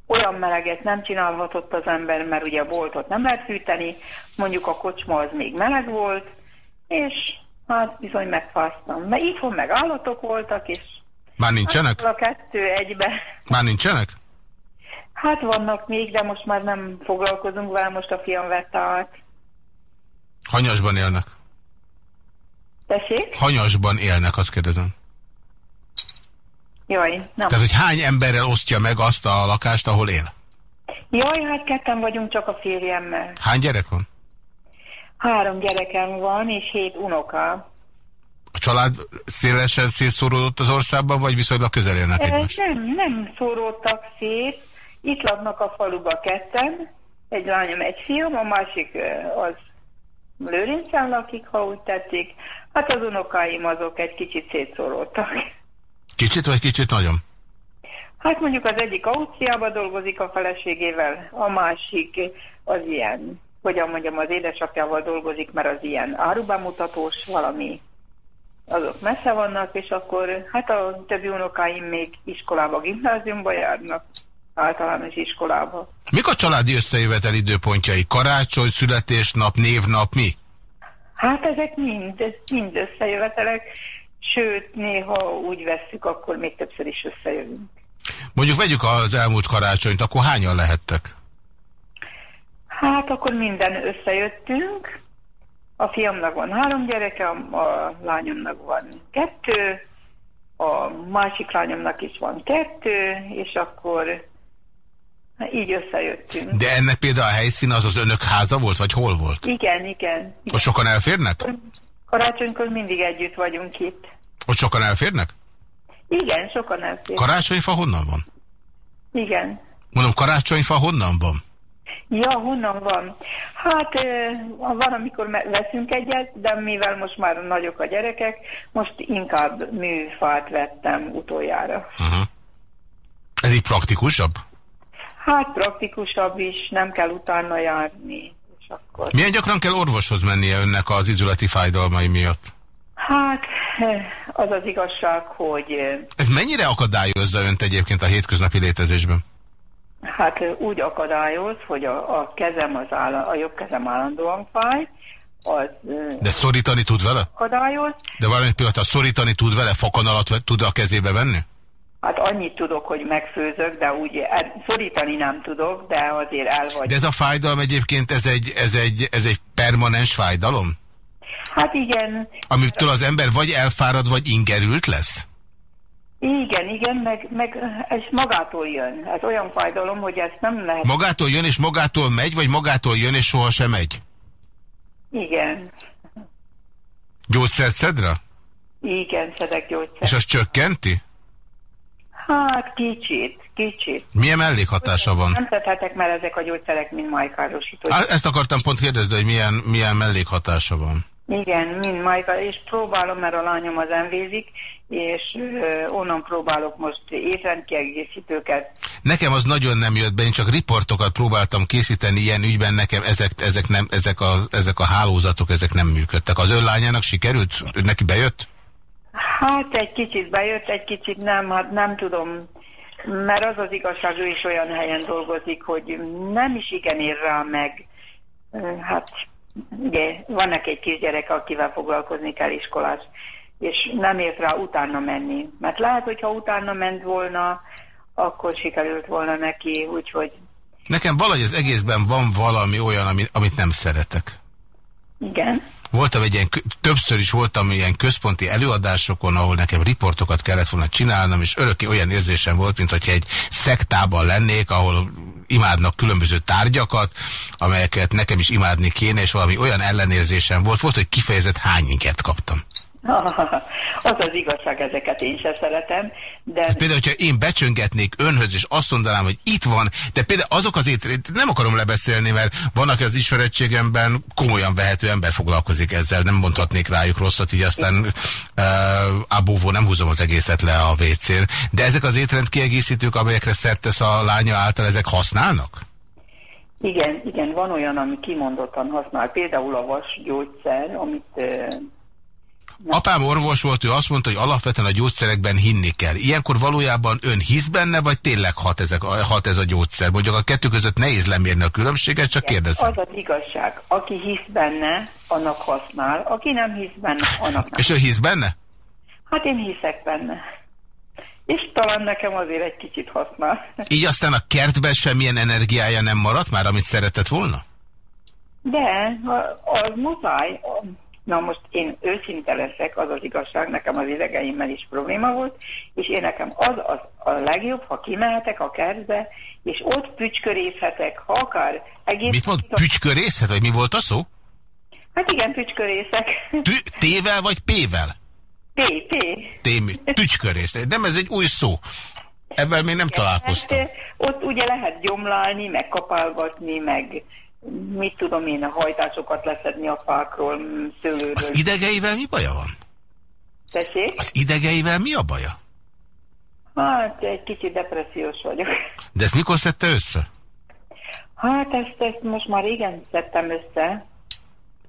olyan meleget nem csinálhatott az ember, mert ugye a boltot nem lehet fűteni, mondjuk a kocsma az még meleg volt, és hát bizony megfáztam. Mert itthon meg állatok voltak, és... Már nincsenek? Hát a kettő egybe. Már nincsenek? Hát vannak még, de most már nem foglalkozunk vele, most a fiam vette át. Hanyasban élnek? Tessék? Hanyasban élnek, azt kérdezem. Jaj, nem. Tehát, hogy hány emberrel osztja meg azt a lakást, ahol él? Jaj, hát ketten vagyunk csak a férjemmel. Hány gyerek van? Három gyerekem van, és hét unoka. A család szélesen szétszóródott az országban, vagy viszonylag közel élnek egymás? Nem, nem szóródtak szét. Itt laknak a faluba ketten, egy lányom, egy fiam, a másik az Lőrincen lakik, ha úgy tetszik. Hát az unokáim azok egy kicsit szétszóródtak. Kicsit vagy kicsit nagyon? Hát mondjuk az egyik Ausztriában dolgozik a feleségével, a másik az ilyen, hogyan mondjam, az édesapjával dolgozik, mert az ilyen árubemutatós valami, azok messze vannak, és akkor hát a többi unokáim még iskolába, gimnáziumba járnak, általános iskolába. Mik a családi összejövetel időpontjai? Karácsony, születésnap, névnap, mi? Hát ezek mind, mind összejövetelek, sőt, néha úgy vesszük, akkor még többször is összejövünk. Mondjuk vegyük az elmúlt karácsonyt, akkor hányan lehettek? Hát akkor minden összejöttünk. A fiamnak van három gyereke, a lányomnak van kettő, a másik lányomnak is van kettő, és akkor így összejöttünk. De ennek például a helyszín az az önök háza volt, vagy hol volt? Igen, igen. Ott sokan elférnek? Karácsonykor mindig együtt vagyunk itt. Ott sokan elférnek? Igen, sokan elférnek. Karácsonyfa honnan van? Igen. Mondom, karácsonyfa honnan van? Ja, honnan van? Hát van, amikor veszünk egyet, de mivel most már nagyok a gyerekek, most inkább műfát vettem utoljára. Uh -huh. Ez így praktikusabb? Hát praktikusabb is, nem kell utána járni. És akkor... Milyen gyakran kell orvoshoz mennie önnek az izületi fájdalmai miatt? Hát, az az igazság, hogy... Ez mennyire akadályozza önt egyébként a hétköznapi létezésben? Hát úgy akadályoz, hogy a, a kezem, az áll, a jobb kezem állandóan fáj, az... De szorítani tud vele? Akadályoz. De valami pillanat, szorítani tud vele, alatt tud a kezébe venni? Hát annyit tudok, hogy megfőzök, de úgy e, szorítani nem tudok, de azért el vagy. De ez a fájdalom egyébként, ez egy, ez egy, ez egy permanens fájdalom? Hát igen. Amitől az ember vagy elfárad, vagy ingerült lesz? Igen, igen, meg, meg ez magától jön. Ez olyan fájdalom, hogy ezt nem lehet... Magától jön és magától megy, vagy magától jön és soha sem megy? Igen. Gyógyszert szedre? Igen, szedek gyógyszert. És az csökkenti? Hát kicsit, kicsit. Milyen mellékhatása van? Nem tethetek, mert ezek a gyógyszerek mind majkárosító. Ezt akartam pont kérdezni, hogy milyen, milyen mellékhatása van. Igen, mind majka, és próbálom, mert a lányom az envézik, és onnan próbálok most étrendkiegészítőket. Nekem az nagyon nem jött be, én csak riportokat próbáltam készíteni ilyen ügyben, nekem ezek, ezek, nem, ezek, a, ezek a hálózatok, ezek nem működtek. Az ön lányának sikerült? Neki bejött? Hát egy kicsit bejött, egy kicsit nem, hát nem tudom, mert az az igazság, ő is olyan helyen dolgozik, hogy nem is igen ér rá meg. Hát ugye van neki egy kisgyerek, akivel foglalkozni kell iskolás, és nem ért rá utána menni. Mert lehet, hogyha utána ment volna, akkor sikerült volna neki, úgyhogy... Nekem valahogy az egészben van valami olyan, amit nem szeretek. Igen. Voltam egy ilyen, többször is voltam ilyen központi előadásokon, ahol nekem riportokat kellett volna csinálnom, és örökké olyan érzésem volt, mint hogyha egy szektában lennék, ahol imádnak különböző tárgyakat, amelyeket nekem is imádni kéne, és valami olyan ellenérzésem volt, volt, hogy kifejezett hány inket kaptam. Az az igazság, ezeket én sem szeretem. De... Hát például, hogyha én becsöngetnék önhöz, és azt mondanám, hogy itt van, de például azok azért nem akarom lebeszélni, mert vannak az ismerettségemben komolyan vehető ember foglalkozik ezzel, nem mondhatnék rájuk rosszat, így aztán uh, abóvó nem húzom az egészet le a WC-n. De ezek az étrendkiegészítők, amelyekre szertesz a lánya által, ezek használnak? Igen, igen, van olyan, ami kimondottan használ. Például a vasgyógyszer, amit uh, Apám orvos volt, ő azt mondta, hogy alapvetően a gyógyszerekben hinni kell. Ilyenkor valójában ön hisz benne, vagy tényleg hat, ezek, hat ez a gyógyszer? Mondjuk a kettő között nehéz lemérni a különbséget, csak kérdezem. Az az igazság. Aki hisz benne, annak használ. Aki nem hisz benne, annak nem. És ő hisz benne? Hát én hiszek benne. És talán nekem azért egy kicsit használ. Így aztán a kertben semmilyen energiája nem maradt már, amit szeretett volna? De, az muszáj. Na most én őszinte leszek, az az igazság, nekem az idegeimmel is probléma volt, és én nekem az, az a legjobb, ha kimehetek a kertbe, és ott pücskörészhetek, ha akar egész... Mit mond, pücskörészhet, vagy mi volt a szó? Hát igen, pücskörészek. T-vel vagy P-vel? P, P. T, tücskörész. Nem, ez egy új szó. Ebben még nem igen, találkoztam. Hát, ott ugye lehet gyomlálni, meg kapálgatni, meg mit tudom én, a hajtásokat leszedni a fákról, szőlőről. Az idegeivel mi baja van? Tessék? Az idegeivel mi a baja? Hát egy kicsit depressziós vagyok. De ezt mikor szedte össze? Hát ezt, ezt most már régen szedtem össze.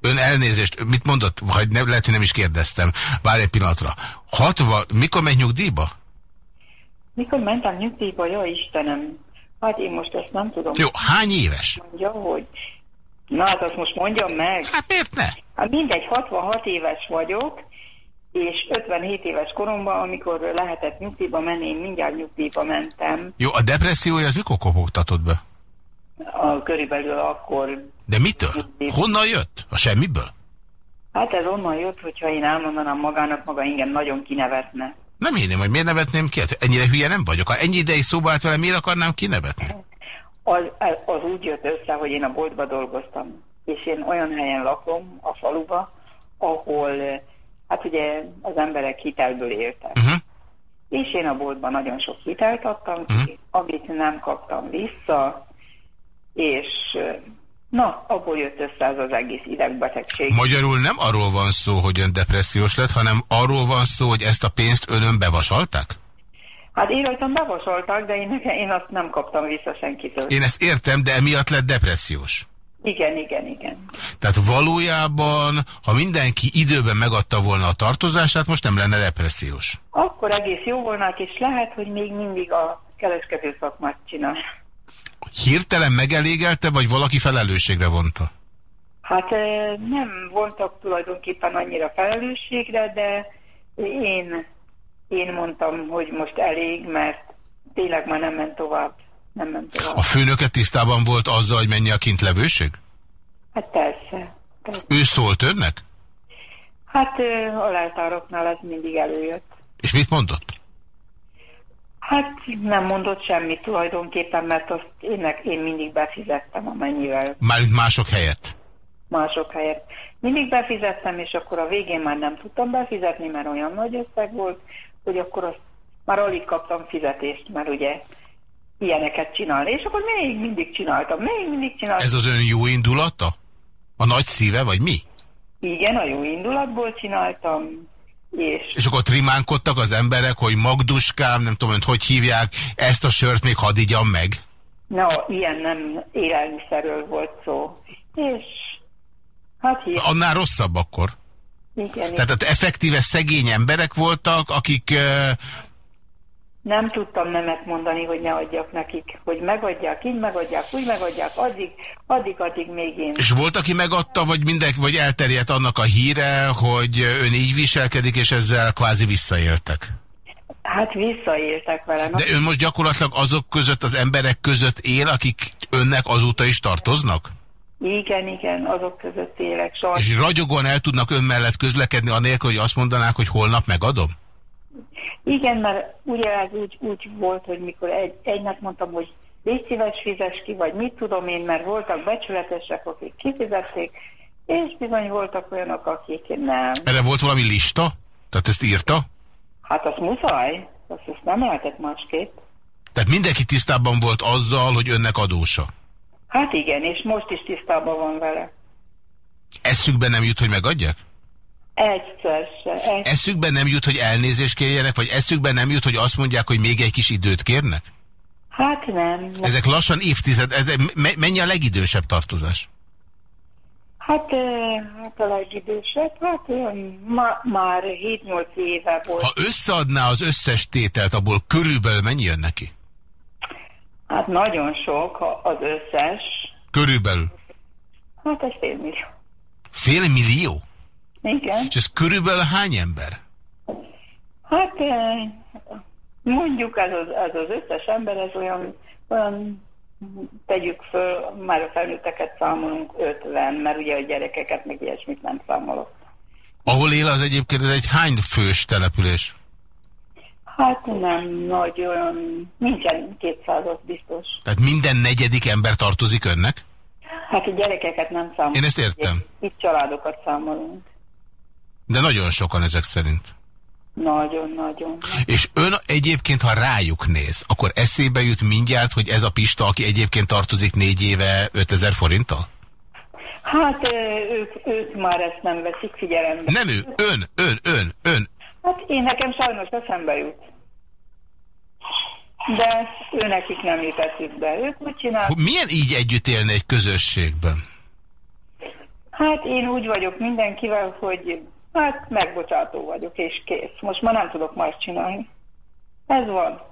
Ön elnézést, mit mondott? Vagy nem, lehet, hogy nem is kérdeztem. Várj egy pillanatra. 60, mikor megy nyugdíjba? Mikor mentem nyugdíjba, jó Istenem. Hát én most ezt nem tudom. Jó, hány éves? Mondja, hogy... Na hát azt most mondjam meg. Hát miért ne? Hát mindegy, 66 éves vagyok, és 57 éves koromban, amikor lehetett nyugdíjba menni, én mindjárt nyugdíjba mentem. Jó, a depressziója az mikor kopogtatott be? A, körülbelül akkor... De mitől? Honnan jött? A semmiből? Hát ez onnan jött, hogyha én elmondanám magának, maga ingyen nagyon kinevetne. Nem hinném, hogy miért nevetném ki? Hát ennyire hülye nem vagyok. Ha ennyi ideig szóba állt vele, miért akarnám kinevetni? Az, az úgy jött össze, hogy én a boltba dolgoztam. És én olyan helyen lakom, a faluba, ahol hát ugye az emberek hitelből éltek. Uh -huh. És én a boltban nagyon sok hitelt adtam uh -huh. amit nem kaptam vissza, és na, abból jött össze az az egész idegbetegség. Magyarul nem arról van szó, hogy ön depressziós lett, hanem arról van szó, hogy ezt a pénzt önön bevasalták? Hát én rajtam bevasaltak, de én, én azt nem kaptam vissza senkitől. Én ezt értem, de emiatt lett depressziós. Igen, igen, igen. Tehát valójában, ha mindenki időben megadta volna a tartozását, most nem lenne depressziós. Akkor egész jó volna, és lehet, hogy még mindig a kereskedő szakmát csinál. Hirtelen megelégelte, vagy valaki felelősségre vonta? Hát nem vontak tulajdonképpen annyira felelősségre, de én, én mondtam, hogy most elég, mert tényleg már nem ment tovább nem ment tovább. A főnöke tisztában volt azzal, hogy mennyi a kintlevőség? Hát persze. persze. Ő szólt önnek? Hát a leltároknál ez mindig előjött. És mit mondott? Hát nem mondott semmit tulajdonképpen, mert azt én, én mindig befizettem amennyivel. Mármint mások helyett? Mások helyett. Mindig befizettem, és akkor a végén már nem tudtam befizetni, mert olyan nagy összeg volt, hogy akkor azt már alig kaptam fizetést, mert ugye ilyeneket csinálni. És akkor még mindig csináltam, még mindig csináltam. Ez az ön jó indulata? A nagy szíve, vagy mi? Igen, a jó indulatból csináltam. És... és akkor trimánkodtak az emberek, hogy Magduskám, nem tudom, hogy hívják, ezt a sört még hadd igyam meg? Na, ilyen nem élelmiszerről volt szó. És hát hiszem. Annál rosszabb akkor? Igen. Tehát igen. effektíve szegény emberek voltak, akik nem tudtam nemet mondani, hogy ne adjak nekik, hogy megadják, így megadják, úgy megadják, addig, addig, addig még én. És volt, aki megadta, vagy mindenki, vagy elterjedt annak a híre, hogy ön így viselkedik, és ezzel kvázi visszaéltek? Hát visszaéltek vele. De ön most gyakorlatilag azok között, az emberek között él, akik önnek azóta is tartoznak? Igen, igen, azok között élek. Sajnos. És ragyogóan el tudnak ön mellett közlekedni, anélkül, hogy azt mondanák, hogy holnap megadom? Igen, mert ugye ez úgy, úgy volt, hogy mikor egy, egynek mondtam, hogy légy szíves, fizes ki, vagy mit tudom én, mert voltak becsületesek, akik kifizették, és bizony voltak olyanok, akik nem. Erre volt valami lista? Tehát ezt írta? Hát az muszáj, azt, azt nem lehetett másképp. Tehát mindenki tisztában volt azzal, hogy önnek adósa? Hát igen, és most is tisztában van vele. Eszükben nem jut, hogy megadják? Egyszer se. Egyszer. Eszükben nem jut, hogy elnézést kérjenek, vagy eszükben nem jut, hogy azt mondják, hogy még egy kis időt kérnek? Hát nem. nem. Ezek lassan évtized, ez, mennyi a legidősebb tartozás? Hát, hát a legidősebb, hát ma, már 7-8 éve volt. Ha összeadná az összes tételt, abból körülbelül mennyi jön neki? Hát nagyon sok az összes. Körülbelül? Hát ez fél millió. Fél millió? Igen. És ez körülbelül hány ember? Hát mondjuk ez az, ez az összes ember, ez olyan, olyan tegyük föl, már a felnőtteket számolunk 50, mert ugye a gyerekeket meg ilyesmit nem számolok. Ahol él az egyébként, ez egy hány fős település? Hát nem nagy, olyan, nincsen 200 biztos. Tehát minden negyedik ember tartozik önnek? Hát a gyerekeket nem számolunk. Én ezt értem. Itt családokat számolunk. De nagyon sokan ezek szerint. Nagyon-nagyon. És ön egyébként, ha rájuk néz, akkor eszébe jut mindjárt, hogy ez a Pista, aki egyébként tartozik négy éve 5000 forinttal? Hát ők, ők már ezt nem veszik figyelembe. Nem ő, ön, ön, ön, ön. Hát én nekem sajnos eszembe jut. de ő nekik nem jutott be. Ők úgy csinálják. Milyen így együtt élni egy közösségben? Hát én úgy vagyok mindenkivel, hogy hát megbocsátó vagyok, és kész. Most már nem tudok más csinálni. Ez van.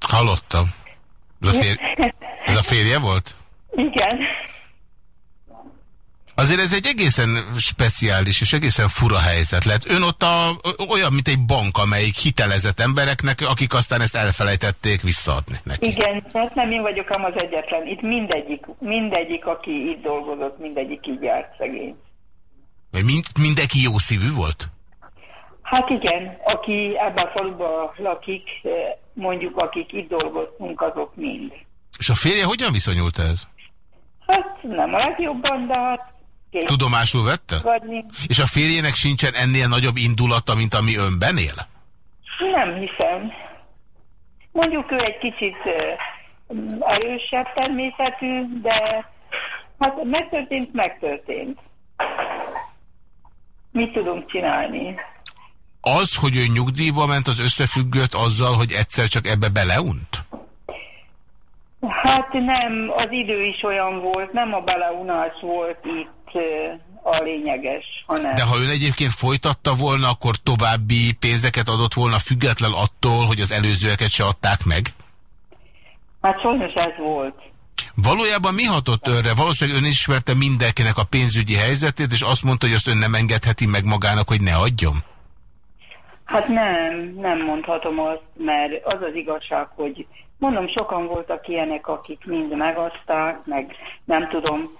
Hallottam. Ez a, fér... Ez a férje volt? Igen. Azért ez egy egészen speciális és egészen fura helyzet lett. Ön ott a, olyan, mint egy bank, amelyik hitelezett embereknek, akik aztán ezt elfelejtették visszaadni neki. Igen, hát nem én vagyok ám az egyetlen. Itt mindegyik, mindegyik, aki itt dolgozott, mindegyik így járt szegény. Mind, mindenki jó szívű volt? Hát igen, aki ebben a faluban lakik, mondjuk akik itt dolgoztunk, azok mind. És a férje hogyan viszonyult ez? Hát nem a legjobban, de hát Tudomásul vette? Vagy És a férjének sincsen ennél nagyobb indulata, mint ami önben él? Nem hiszem. Mondjuk ő egy kicsit erősebb természetű, de hát megtörtént, megtörtént. Mit tudunk csinálni? Az, hogy ő nyugdíjba ment, az összefüggött azzal, hogy egyszer csak ebbe beleunt? Hát nem, az idő is olyan volt, nem a beleunás volt itt a lényeges, hanem... De ha ön egyébként folytatta volna, akkor további pénzeket adott volna független attól, hogy az előzőeket se adták meg? Hát sajnos ez volt. Valójában mi hatott önre? Valószínűleg ön ismerte mindenkinek a pénzügyi helyzetét, és azt mondta, hogy azt ön nem engedheti meg magának, hogy ne adjon? Hát nem, nem mondhatom azt, mert az az igazság, hogy mondom, sokan voltak ilyenek, akik mind megadták, meg nem tudom,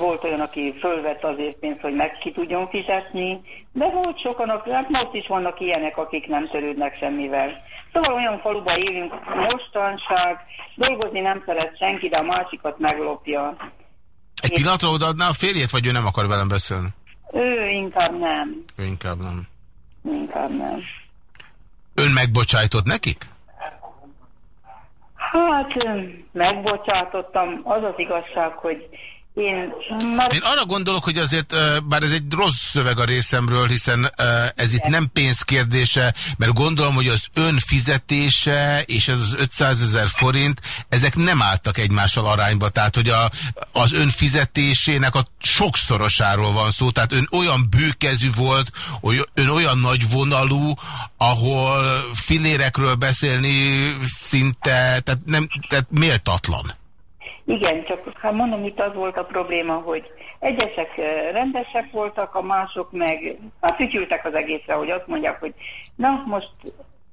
volt olyan, aki fölvett azért pénzt, hogy meg ki tudjon fizetni, de volt sokan, hát most is vannak ilyenek, akik nem törődnek semmivel. Szóval olyan faluban élünk mostanság, dolgozni nem szeret senki, de a másikat meglopja. Egy Én... pillanatra odaadná a férjét, vagy ő nem akar velem beszélni? Ő inkább nem. Ő inkább nem. Inkább nem. Ön megbocsájtott nekik? Hát megbocsátottam. Az az igazság, hogy én, arra gondolok, hogy azért, bár ez egy rossz szöveg a részemről, hiszen ez itt nem pénzkérdése, mert gondolom, hogy az ön fizetése és ez az 500 ezer forint, ezek nem álltak egymással arányba, tehát hogy a, az ön fizetésének a sokszorosáról van szó, tehát ön olyan bőkezű volt, hogy ön olyan nagy vonalú, ahol filérekről beszélni szinte, tehát, nem, tehát méltatlan. Igen, csak hát mondom, itt az volt a probléma, hogy egyesek rendesek voltak, a mások meg hát fütyültek az egészre, hogy azt mondják, hogy na, most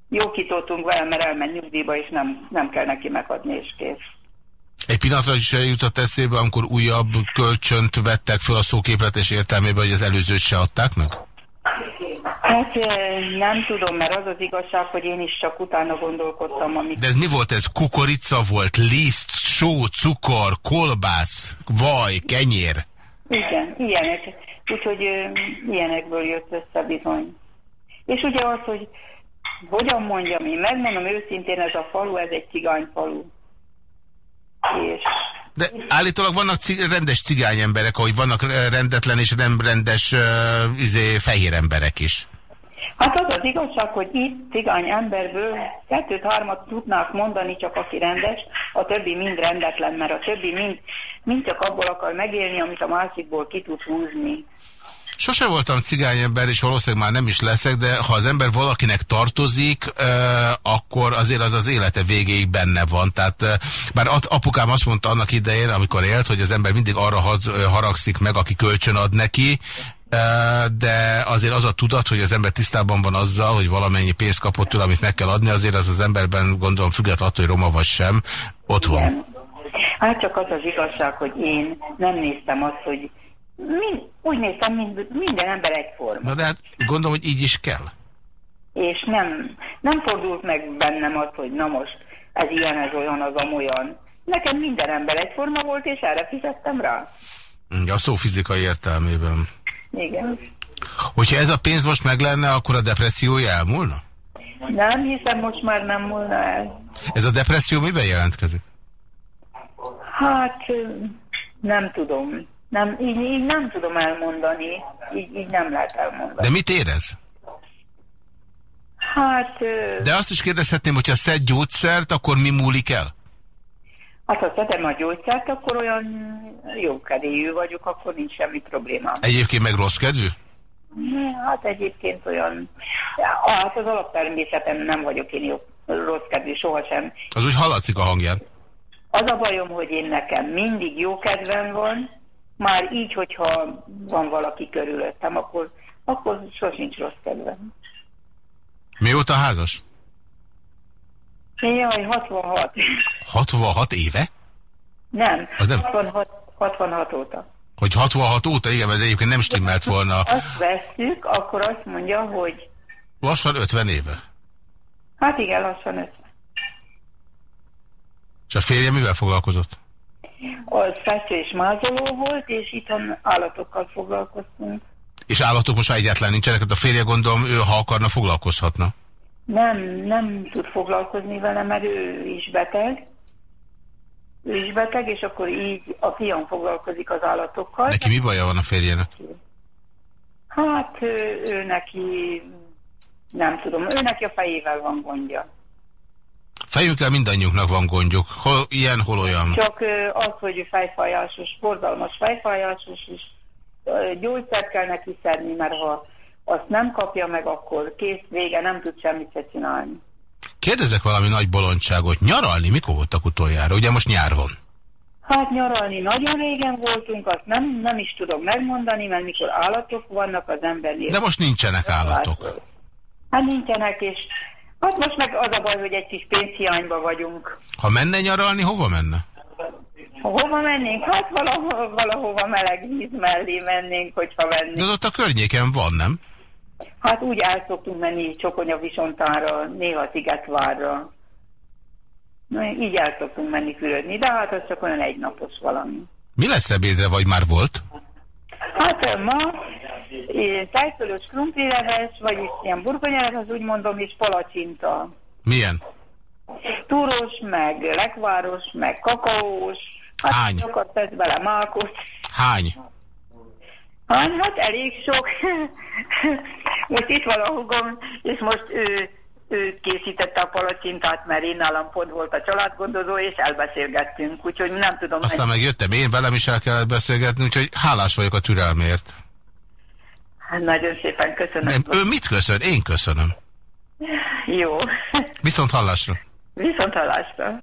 jó kitoltunk vele, mert elment nyugdíjba, és nem, nem kell neki megadni, és kész. Egy pillanatra is eljutott eszébe, amikor újabb kölcsönt vettek föl a szóképletes értelmében, hogy az előzőt se adták meg? Hát nem tudom, mert az az igazság, hogy én is csak utána gondolkodtam. Amit... De ez mi volt ez? Kukorica volt, liszt, só, cukor, kolbász, vaj, kenyér? Igen, ilyenek. Úgyhogy ilyenekből jött össze bizony. És ugye az, hogy hogyan mondjam én, megmondom őszintén, ez a falu, ez egy cigányfalu. És de állítólag vannak cig rendes cigány emberek, ahogy vannak rendetlen és nem rendes uh, izé, fehér emberek is. Hát az az igazság, hogy itt cigány emberből kettőt-hármat tudnák mondani, csak aki rendes, a többi mind rendetlen, mert a többi mind, mind csak abból akar megélni, amit a másikból ki tud húzni. Sose voltam cigányember, és valószínűleg már nem is leszek, de ha az ember valakinek tartozik, akkor azért az az élete végéig benne van. Tehát bár apukám azt mondta annak idején, amikor élt, hogy az ember mindig arra haragszik meg, aki kölcsön ad neki, de azért az a tudat, hogy az ember tisztában van azzal, hogy valamennyi pénzt kapott tőle, amit meg kell adni, azért az az emberben gondolom függetlenül attól, hogy roma vagy sem, ott van. Hát csak az az igazság, hogy én nem néztem azt, hogy Mind, úgy néztem, mind, minden ember egyforma. Na de hát gondolom, hogy így is kell. És nem, nem fordult meg bennem az, hogy na most ez ilyen, ez olyan, az amolyan. Nekem minden ember egyforma volt, és erre fizettem rá. A szó fizikai értelmében. Igen. Hogyha ez a pénz most meg lenne, akkor a depressziója elmúlna? Nem hiszem, most már nem múlna el. Ez a depresszió miben jelentkezik? Hát nem tudom Nem, így, így nem tudom elmondani. Így, így nem lehet elmondani. De mit érez? Hát... De azt is kérdezhetném, hogyha szed gyógyszert, akkor mi múlik el? Hát ha szedem a gyógyszert, akkor olyan jókedélyű vagyok, akkor nincs semmi probléma. Egyébként meg rossz kedvű? Hát egyébként olyan... Hát az alaptermészetem nem vagyok én jó, rossz kedvű, sohasem. Az úgy hallatszik a hangján. Az a bajom, hogy én nekem mindig jó kedvem van, már így, hogyha van valaki körülöttem, akkor, akkor sosincs rossz kedvem. Mióta házas? Jaj, 66. 66 éve? Nem, nem. 66, 66 óta. Hogy 66 óta? Igen, ez egyébként nem stimmelt volna. Azt veszük, akkor azt mondja, hogy... Lassan 50 éve? Hát igen, lassan 50. És a férje mivel foglalkozott? Az festő és mázoló volt, és itthon állatokkal foglalkoztunk. És állatok most már egyáltalán nincsenek, hát a férje gondolom, ő ha akarna foglalkozhatna. Nem, nem tud foglalkozni vele, mert ő is beteg. Ő is beteg, és akkor így a fiam foglalkozik az állatokkal. Neki mi baja van a férjének? Hát ő, ő neki, nem tudom, ő neki a fejével van gondja. Fejünkkel mindannyiunknak van gondjuk. Hol ilyen, hol olyan. Csak az, hogy fejfájásos, borzalmas fejfájásos, és gyógyszert kell neki szedni, mert ha azt nem kapja meg, akkor kész, vége, nem tud semmit se csinálni. Kérdezek valami nagy bolondságot. Nyaralni mikor voltak utoljára? Ugye most nyár van. Hát nyaralni nagyon régen voltunk, azt nem, nem is tudom megmondani, mert mikor állatok vannak az embernél. De most nincsenek állatok. Hát nincsenek, és hát most meg az a baj, hogy egy kis pénzhiányba vagyunk. Ha menne nyaralni, hova menne? Hova mennénk? Hát valahova, valahova meleg víz mellé mennénk, hogyha vennénk. De ott a környéken van, nem? Hát úgy el szoktunk menni Csokonya Visontára, néha Szigetvárra. Na, így el szoktunk menni fürödni, de hát az csak olyan egynapos valami. Mi lesz ebédre, vagy már volt? Hát ma tejfölös krumplileves, vagyis ilyen burgonyáleves, úgy mondom, és palacsinta. Milyen? Túros, meg lekváros, meg kakaós. Hát Hány? Sokat tesz bele mákot. Hány? Hát elég sok. most itt van a hugom, és most ő, ő készítette a palacsintát, mert én nálam pont volt a családgondozó, és elbeszélgettünk, úgyhogy nem tudom. Aztán mennyi... megjöttem én, velem is el kellett beszélgetni, úgyhogy hálás vagyok a türelmért. Hát nagyon szépen köszönöm. Nem, ő mit köszön? Én köszönöm. Jó. Viszont hallásra. Viszont hallásra.